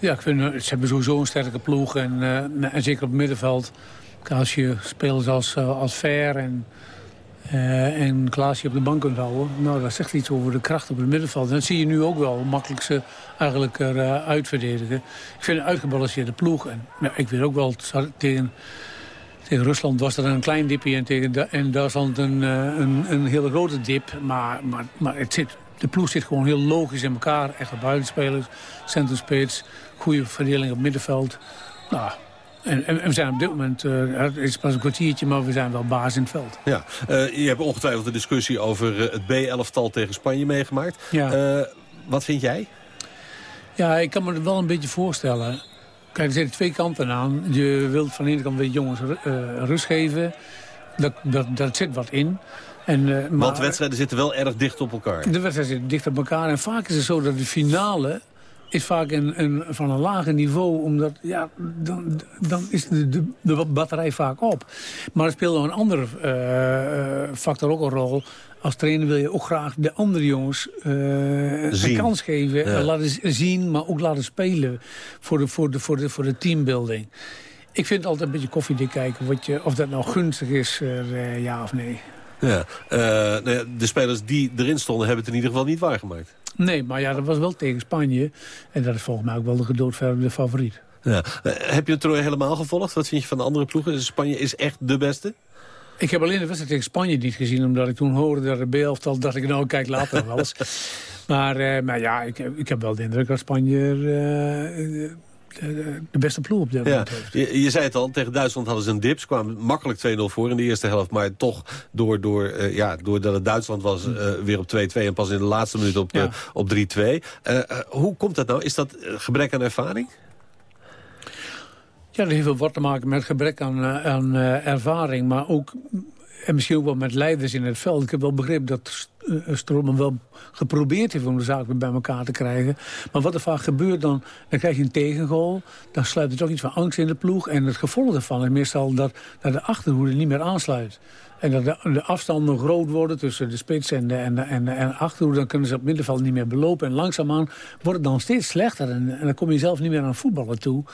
Ja, ik vind, ze hebben sowieso een sterke ploeg. En, uh, en zeker op het middenveld. Als je spelers als, als Ver en, en Klaasje op de bank kunt houden... nou, dat zegt iets over de kracht op het middenveld. En dat zie je nu ook wel, makkelijk ze eigenlijk eruit verdedigen. Ik vind een uitgebalanceerde ploeg. En ja, ik weet ook wel, tegen, tegen Rusland was er een klein dipje... en tegen en Duitsland een, een, een hele grote dip. Maar, maar, maar het zit de ploeg zit gewoon heel logisch in elkaar. Echte buitenspelers, centrumspits, goede verdeling op middenveld. Nou, en, en, we zijn op dit moment, uh, het is pas een kwartiertje, maar we zijn wel baas in het veld. Ja, uh, je hebt ongetwijfeld de discussie over uh, het B-elftal tegen Spanje meegemaakt. Ja. wat vind jij? Ja, ik kan me het wel een beetje voorstellen. Kijk, er zitten twee kanten aan. Je wilt van de ene kant de jongens rust geven. Dat, dat, dat zit wat in. En, uh, maar, Want de wedstrijden zitten wel erg dicht op elkaar. De wedstrijden zitten dicht op elkaar. En vaak is het zo dat de finale is vaak een, een, van een lager niveau. Omdat, ja, dan, dan is de, de, de batterij vaak op. Maar er speelt nog een andere uh, factor ook een rol. Als trainer wil je ook graag de andere jongens uh, een kans geven. Ja. Laten zien, maar ook laten spelen voor de, voor de, voor de, voor de teambuilding. Ik vind het altijd een beetje koffiedik kijken wat je, of dat nou gunstig is, uh, ja of nee. Ja, uh, de spelers die erin stonden hebben het in ieder geval niet waargemaakt. Nee, maar ja, dat was wel tegen Spanje. En dat is volgens mij ook wel de gedoodverde favoriet. Ja. heb je het toernooi helemaal gevolgd? Wat vind je van de andere ploegen? Spanje is echt de beste? Ik heb alleen de wedstrijd tegen Spanje niet gezien... omdat ik toen hoorde dat het B-elftal... dat ik nou kijk later wel eens. maar, maar ja, ik, ik heb wel de indruk dat Spanje de, de, beste ploeg op dit moment heeft. Je, je, zei het al, tegen Duitsland hadden ze een dip. Ze kwamen makkelijk 2-0 voor in de eerste helft. Maar toch, door, door, uh, ja, doordat het Duitsland was, uh, weer op 2-2... en pas in de laatste minuut op, ja. uh, op 3-2. hoe komt dat nou? Is dat gebrek aan ervaring? Ja, dat heeft wel wat te maken met gebrek aan, aan ervaring. Maar ook en misschien ook wel met leiders in het veld. Ik heb wel begrepen dat Stroman wel geprobeerd heeft om de zaak weer bij elkaar te krijgen. Maar wat er vaak gebeurt, dan, dan krijg je een tegengoal. Dan sluit er toch iets van angst in de ploeg. En het gevolg daarvan is meestal dat, dat de achterhoede niet meer aansluit. En dat de, de afstanden groot worden tussen de spits en de, en de, en de, en achterhoede. Dan kunnen ze op middenveld niet meer belopen. En langzaamaan wordt het dan steeds slechter. En, en dan kom je zelf niet meer aan voetballen toe.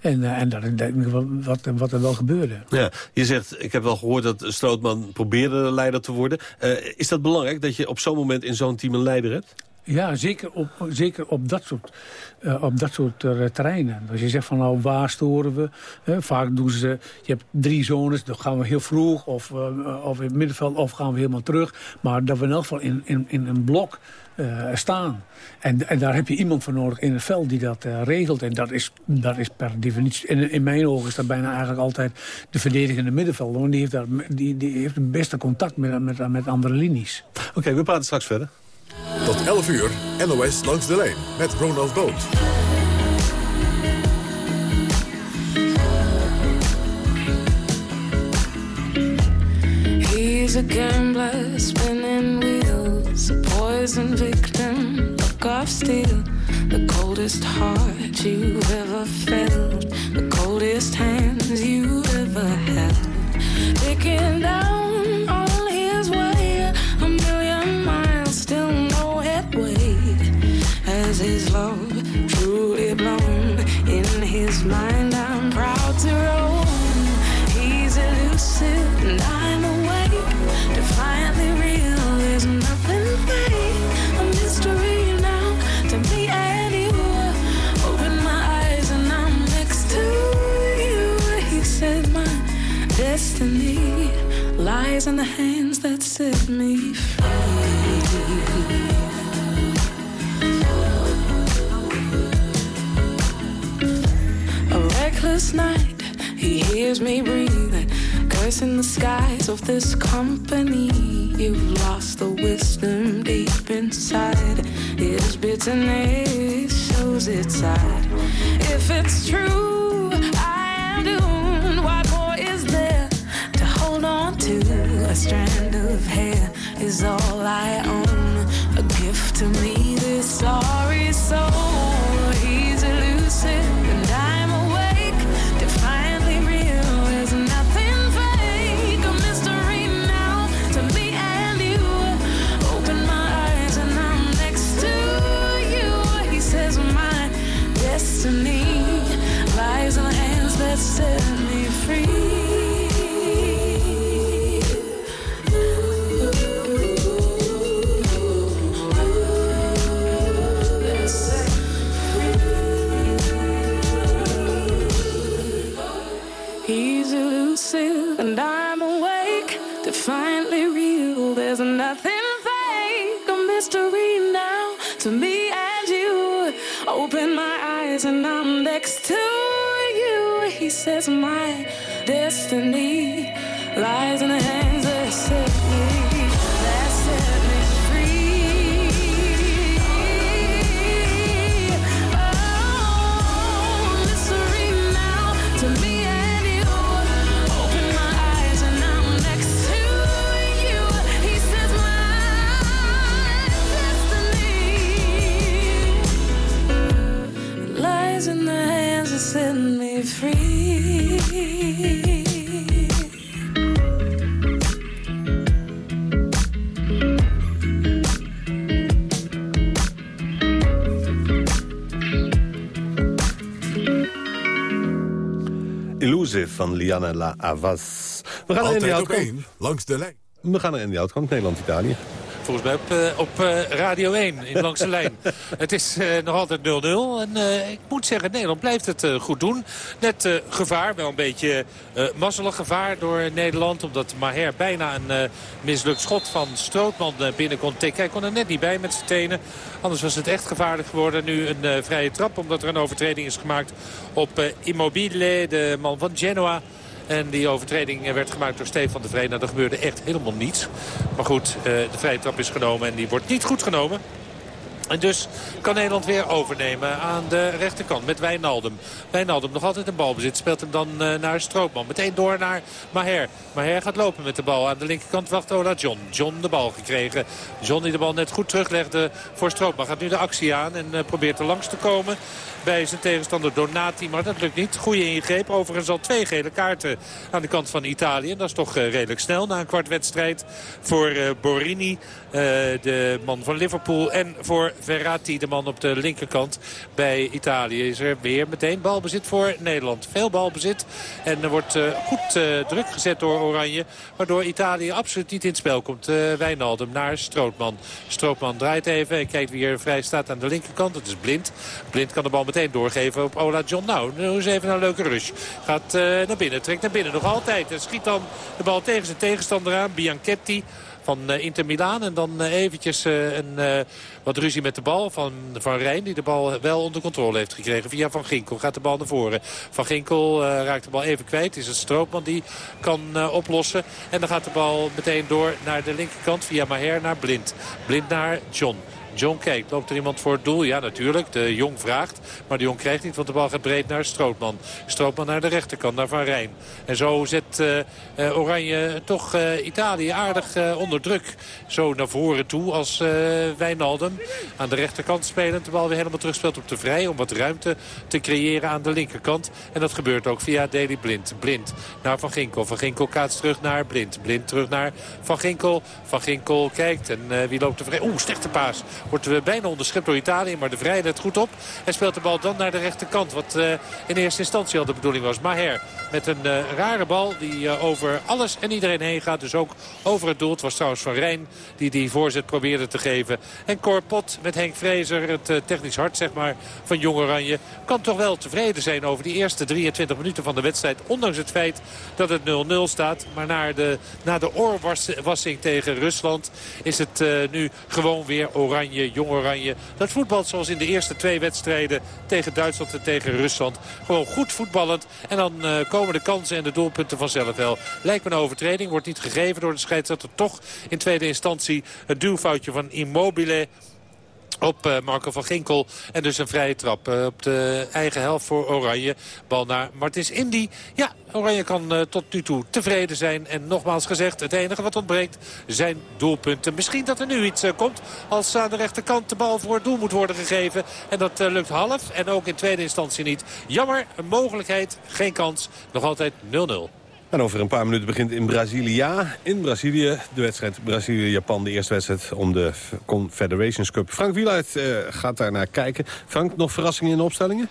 En, uh, en dat is wat, wat er wel gebeurde. Ja, je zegt, ik heb wel gehoord dat Strootman probeerde leider te worden. Uh, is dat belangrijk dat je op zo'n moment in zo'n team een leider hebt? Ja, zeker op, zeker op dat soort, uh, op dat soort uh, terreinen. Als je zegt van nou waar storen we. Hè, vaak doen ze, je hebt drie zones, dan gaan we heel vroeg of, uh, of in het middenveld of gaan we helemaal terug. Maar dat we in elk geval in, in, in een blok staan. En, en daar heb je iemand voor nodig in het veld die dat regelt. En dat is, dat is per definitie, in, in mijn ogen is dat bijna eigenlijk altijd de verdedigende middenvelder. Want die heeft, daar, die, die heeft het beste contact met, met, met andere linies. Oké, we praten straks verder. Tot 11 uur, NOS langs de lijn met Ronald Boot. He's a gambler spinning wheels, a poison victim, look of steel. The coldest heart you've ever felt, the coldest hands you ever held. Taking down all truly blown in his mind, I'm proud to roam. He's elusive and I'm awake, defiantly real. There's nothing fake, a mystery now to me and you. Open my eyes and I'm next to you. He said my destiny lies in the hands that set me free. Reckless night, he hears me breathing, cursing the skies of this company. You've lost the wisdom deep inside. His bitterness shows its side. If it's true, I am doomed. What more is there to hold on to? A strand of hair is all I own. A gift to me, this sorry soul. He's elusive you. He says my destiny lies in the hands that set me, that set me free. Oh, mystery now to me and you. Open my eyes and I'm next to you. He says my destiny lies in the hands that set me free. Illusive van Liana La Havas. We gaan Altijd Houtkamp. één, langs de lijn. We gaan naar Houtkamp, Nederland-Italië. Volgens mij op, op Radio 1 in Langs de Lijn. Het is nog altijd 0-0. En ik moet zeggen, Nederland blijft het goed doen. Net gevaar, wel een beetje mazzelig gevaar door Nederland. Omdat Maher bijna een mislukt schot van Strootman binnen kon tikken. Hij kon er net niet bij met zijn tenen. Anders was het echt gevaarlijk geworden. Nu een vrije trap, omdat er een overtreding is gemaakt op Immobile, de man van Genoa. En die overtreding werd gemaakt door Stefan de Vree. Nou, er gebeurde echt helemaal niets. Maar goed, eh, de vrije trap is genomen en die wordt niet goed genomen. En dus kan Nederland weer overnemen aan de rechterkant met Wijnaldum. Wijnaldum nog altijd een balbezit. Speelt hem dan uh, naar Stroopman. Meteen door naar Maher. Maher gaat lopen met de bal. Aan de linkerkant wacht Ola John. John de bal gekregen. John die de bal net goed teruglegde voor Stroopman. Gaat nu de actie aan en uh, probeert er langs te komen bij zijn tegenstander Donati. Maar dat lukt niet. Goede ingreep. Overigens al twee gele kaarten aan de kant van Italië. Dat is toch uh, redelijk snel na een kwart wedstrijd voor Borini. De man van Liverpool. En voor Verratti, de man op de linkerkant bij Italië. Is er weer meteen balbezit voor Nederland. Veel balbezit. En er wordt uh, goed uh, druk gezet door Oranje. Waardoor Italië absoluut niet in het spel komt. Wijnaldum naar Strootman. Strootman draait even en kijkt wie er vrij staat aan de linkerkant. Dat is Blind. Blind kan de bal meteen doorgeven op Ola John. Nou, nu is even een leuke rush. Gaat naar binnen, trekt naar binnen nog altijd. En schiet dan de bal tegen zijn tegenstander aan. Bianchetti van Inter Milaan. En dan eventjes een wat ruzie met de bal van Van Rijn. Die de bal wel onder controle heeft gekregen. Via Van Ginkel gaat de bal naar voren. Van Ginkel raakt de bal even kwijt. Is het Stroopman die kan oplossen. En dan gaat de bal meteen door naar de linkerkant. Via Maher naar Blind. Blind naar John. John kijkt. Loopt er iemand voor het doel? Ja, natuurlijk. De Jong vraagt. Maar de Jong krijgt niet, want de bal gaat breed naar Strootman. Strootman naar de rechterkant, naar Van Rijn. En zo zet uh, Oranje toch uh, Italië aardig onder druk. Zo naar voren toe als Wijnaldum. Aan de rechterkant spelend. De bal weer helemaal terugspeelt op de vrij. Om wat ruimte te creëren aan de linkerkant. En dat gebeurt ook via Deli Blind. Blind naar Van Ginkel. Van Ginkel kaatst terug naar Blind. Blind terug naar Van Ginkel. Van Ginkel kijkt. En wie loopt er vrij? Oeh, slechte paas. Wordt bijna onderschept door Italië. Maar de Vrij let goed op. En speelt de bal dan naar de rechterkant. Wat uh, in eerste instantie al de bedoeling was. Maher met een uh, rare bal die over alles en iedereen heen gaat. Dus ook over het doel. Het was trouwens Van Rijn die die voorzet probeerde te geven. En Corpot met Henk Vrezer, het technisch hart zeg maar, van Jong Oranje... kan toch wel tevreden zijn over die eerste 23 minuten van de wedstrijd. Ondanks het feit dat het 0-0 staat. Maar na de, na de oorwassing tegen Rusland is het nu gewoon weer Oranje Jong Oranje. Dat voetbalt zoals in de eerste twee wedstrijden tegen Duitsland en tegen Rusland. Gewoon goed voetballend. En dan uh, komen de kansen en de doelpunten vanzelf wel. Lijkt me een overtreding. Wordt niet gegeven door de scheidsrechter. Toch in tweede instantie het duwfoutje van Immobile op uh, Marco van Ginkel. En dus een vrije trap uh, op de eigen helft voor Oranje. Bal naar Martins Indy. Ja, Oranje kan uh, tot nu toe tevreden zijn. En nogmaals gezegd, het enige wat ontbreekt zijn doelpunten. Misschien dat er nu iets komt als aan de rechterkant de bal voor het doel moet worden gegeven. En dat lukt half en ook in tweede instantie niet. Jammer, een mogelijkheid, geen kans. Nog altijd 0-0. En over een paar minuten begint in Brazilia. In Brazilië de wedstrijd Brazilië-Japan. De eerste wedstrijd om de Confederations Cup. Frank Wieluid uh, gaat daar naar kijken. Frank, nog verrassingen in de opstellingen?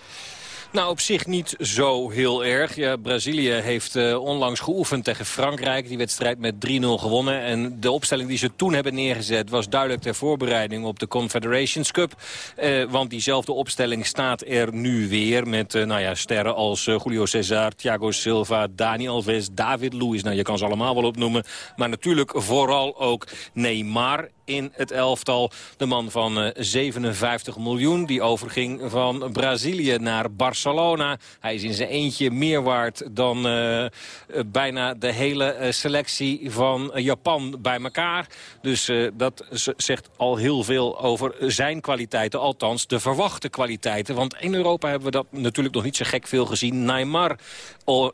Nou, op zich niet zo heel erg. Ja, Brazilië heeft uh, onlangs geoefend tegen Frankrijk. Die wedstrijd met 3-0 gewonnen. En de opstelling die ze toen hebben neergezet... was duidelijk ter voorbereiding op de Confederations Cup. Uh, want diezelfde opstelling staat er nu weer... met uh, nou ja, sterren als Julio Cesar, Thiago Silva, Dani Alves, David Luiz. Nou, je kan ze allemaal wel opnoemen. Maar natuurlijk vooral ook Neymar in het elftal. De man van 57 miljoen die overging van Brazilië naar Barcelona. Hij is in zijn eentje meer waard dan uh, bijna de hele selectie van Japan bij elkaar. Dus dat zegt al heel veel over zijn kwaliteiten. Althans, de verwachte kwaliteiten. Want in Europa hebben we dat natuurlijk nog niet zo gek veel gezien. Neymar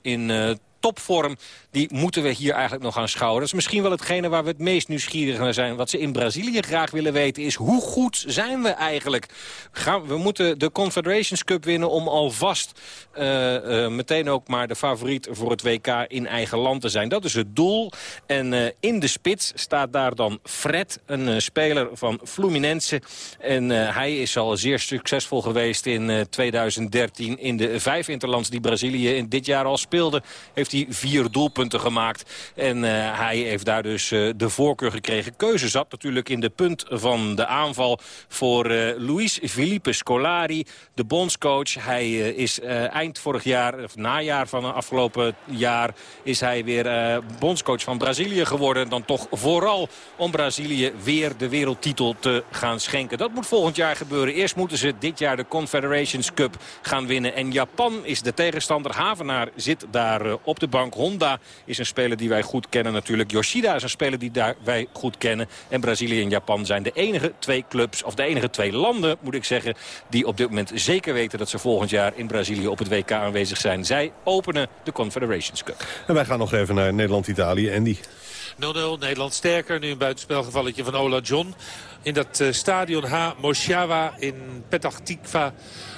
in topvorm, die moeten we hier eigenlijk nog gaan schouwen. Dat is misschien wel hetgene waar we het meest nieuwsgierig naar zijn. Wat ze in Brazilië graag willen weten is, hoe goed zijn we eigenlijk? Gaan, we moeten de Confederations Cup winnen om alvast uh, uh, meteen ook maar de favoriet voor het WK in eigen land te zijn. Dat is het doel. En uh, in de spits staat daar dan Fred, een speler van Fluminense. En hij is al zeer succesvol geweest in 2013 in de vijf interlands die Brazilië in dit jaar al speelde. Heeft hij vier doelpunten gemaakt. En hij heeft daar dus de voorkeur gekregen. Keuze zat natuurlijk in de punt van de aanval voor Luis Felipe Scolari, de bondscoach. Hij is eind vorig jaar, of najaar van afgelopen jaar, is hij weer bondscoach van Brazilië geworden. Dan toch vooral om Brazilië weer de wereldtitel te gaan schenken. Dat moet volgend jaar gebeuren. Eerst moeten ze dit jaar de Confederations Cup gaan winnen. En Japan is de tegenstander. Havenaar zit daar eh, op de bank. Honda is een speler die wij goed kennen natuurlijk. Yoshida is een speler die daar wij goed kennen. En Brazilië en Japan zijn de enige twee clubs, of de enige twee landen moet ik zeggen... die op dit moment zeker weten dat ze volgend jaar in Brazilië op het WK aanwezig zijn. Zij openen de Confederations Cup. En wij gaan nog even naar Nederland-Italië. Andy. 0-0, Nederland sterker. Nu een buitenspelgevalletje van Ola John. In dat uh, stadion H. Moshawa in Petah Tikva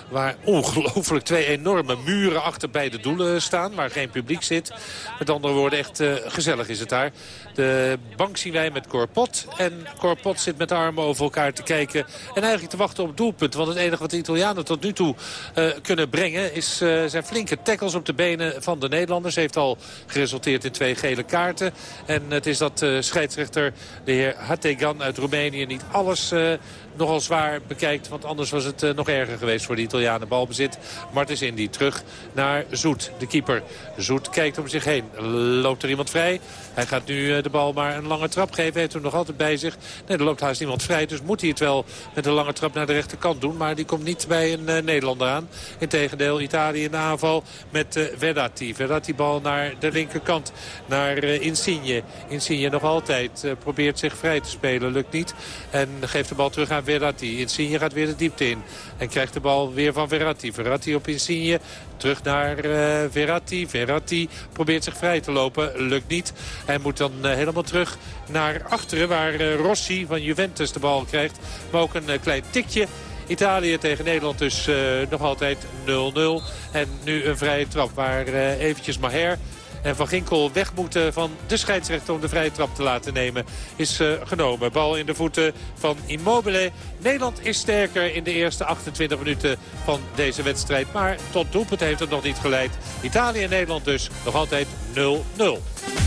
Waar ongelooflijk twee enorme muren achter beide doelen staan. Waar geen publiek zit. Met andere woorden, echt uh, gezellig is het daar. De bank zien wij met Corpot. En Corpot zit met de armen over elkaar te kijken. En eigenlijk te wachten op het doelpunt. Want het enige wat de Italianen tot nu toe uh, kunnen brengen... Is, uh, zijn flinke tackles op de benen van de Nederlanders. Heeft al geresulteerd in twee gele kaarten. En het is dat scheidsrechter, de heer Hategan uit Roemenië... niet alles nogal zwaar bekijkt. Want anders was het nog erger geweest voor de Italianen. Balbezit Martens Indy terug naar Zoet, de keeper. Zoet kijkt om zich heen. Loopt er iemand vrij? Hij gaat nu de bal maar een lange trap geven. Heeft hem nog altijd bij zich. Nee, er loopt haast niemand vrij. Dus moet hij het wel met een lange trap naar de rechterkant doen. Maar die komt niet bij een uh, Nederlander aan. Integendeel, Italië in de aanval met uh, Verdati. Verdati bal naar de linkerkant. Naar Insigne. Insigne nog altijd probeert zich vrij te spelen. Lukt niet. En geeft de bal terug aan Verratti. Insigne gaat weer de diepte in. En krijgt de bal weer van Verratti. Verratti op Insigne. Terug naar Verratti. Verratti probeert zich vrij te lopen. Lukt niet. Hij moet dan helemaal terug naar achteren. Waar uh, Rossi van Juventus de bal krijgt. Maar ook een klein tikje. Italië tegen Nederland dus nog altijd 0-0. En nu een vrije trap waar eventjes Maher en Van Ginkel weg moeten van de scheidsrechter om de vrije trap te laten nemen. Is genomen. Bal in de voeten van Immobile. Nederland is sterker in de eerste 28 minuten van deze wedstrijd. Maar tot doelpunt heeft het nog niet geleid. Italië en Nederland dus nog altijd 0-0.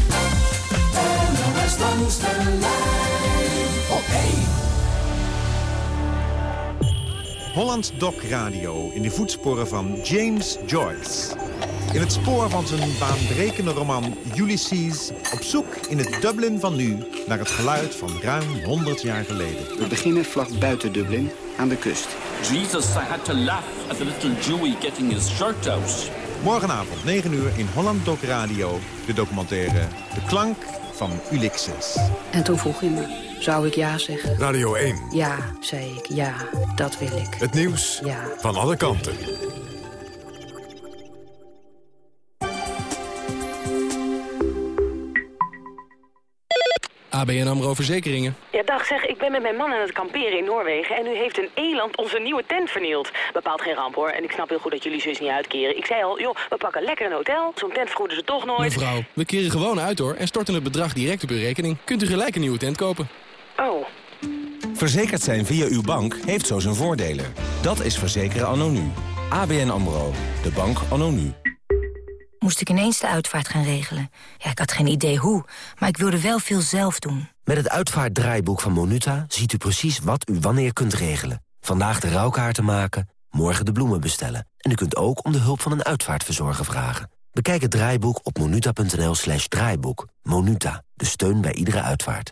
Holland Doc Radio in de voetsporen van James Joyce. In het spoor van zijn baanbrekende roman Ulysses... op zoek in het Dublin van nu naar het geluid van ruim 100 jaar geleden. We beginnen vlak buiten Dublin, aan de kust. Jesus, I had to laugh at the little Jewy getting his shirt out. Morgenavond 9 uur in Holland Doc Radio. De documentaire De Klank van Ulysses. En toen vroeg hij me, zou ik ja zeggen? Radio 1. Ja, zei ik, ja, dat wil ik. Het nieuws ja. van alle kanten. ABN AMRO Verzekeringen. Ja, dag zeg, ik ben met mijn man aan het kamperen in Noorwegen... en nu heeft een eland onze nieuwe tent vernield. Bepaalt geen ramp, hoor. En ik snap heel goed dat jullie zus niet uitkeren. Ik zei al, joh, we pakken lekker een hotel. Zo'n tent vergoeden ze toch nooit. Mevrouw, we keren gewoon uit, hoor. En storten het bedrag direct op uw rekening. Kunt u gelijk een nieuwe tent kopen. Oh. Verzekerd zijn via uw bank heeft zo zijn voordelen. Dat is verzekeren anno nu. ABN AMRO. De bank anno nu moest ik ineens de uitvaart gaan regelen. Ja, ik had geen idee hoe, maar ik wilde wel veel zelf doen. Met het uitvaartdraaiboek van Monuta ziet u precies wat u wanneer kunt regelen. Vandaag de rouwkaarten maken, morgen de bloemen bestellen. En u kunt ook om de hulp van een uitvaartverzorger vragen. Bekijk het draaiboek op monuta.nl slash draaiboek. Monuta, de steun bij iedere uitvaart.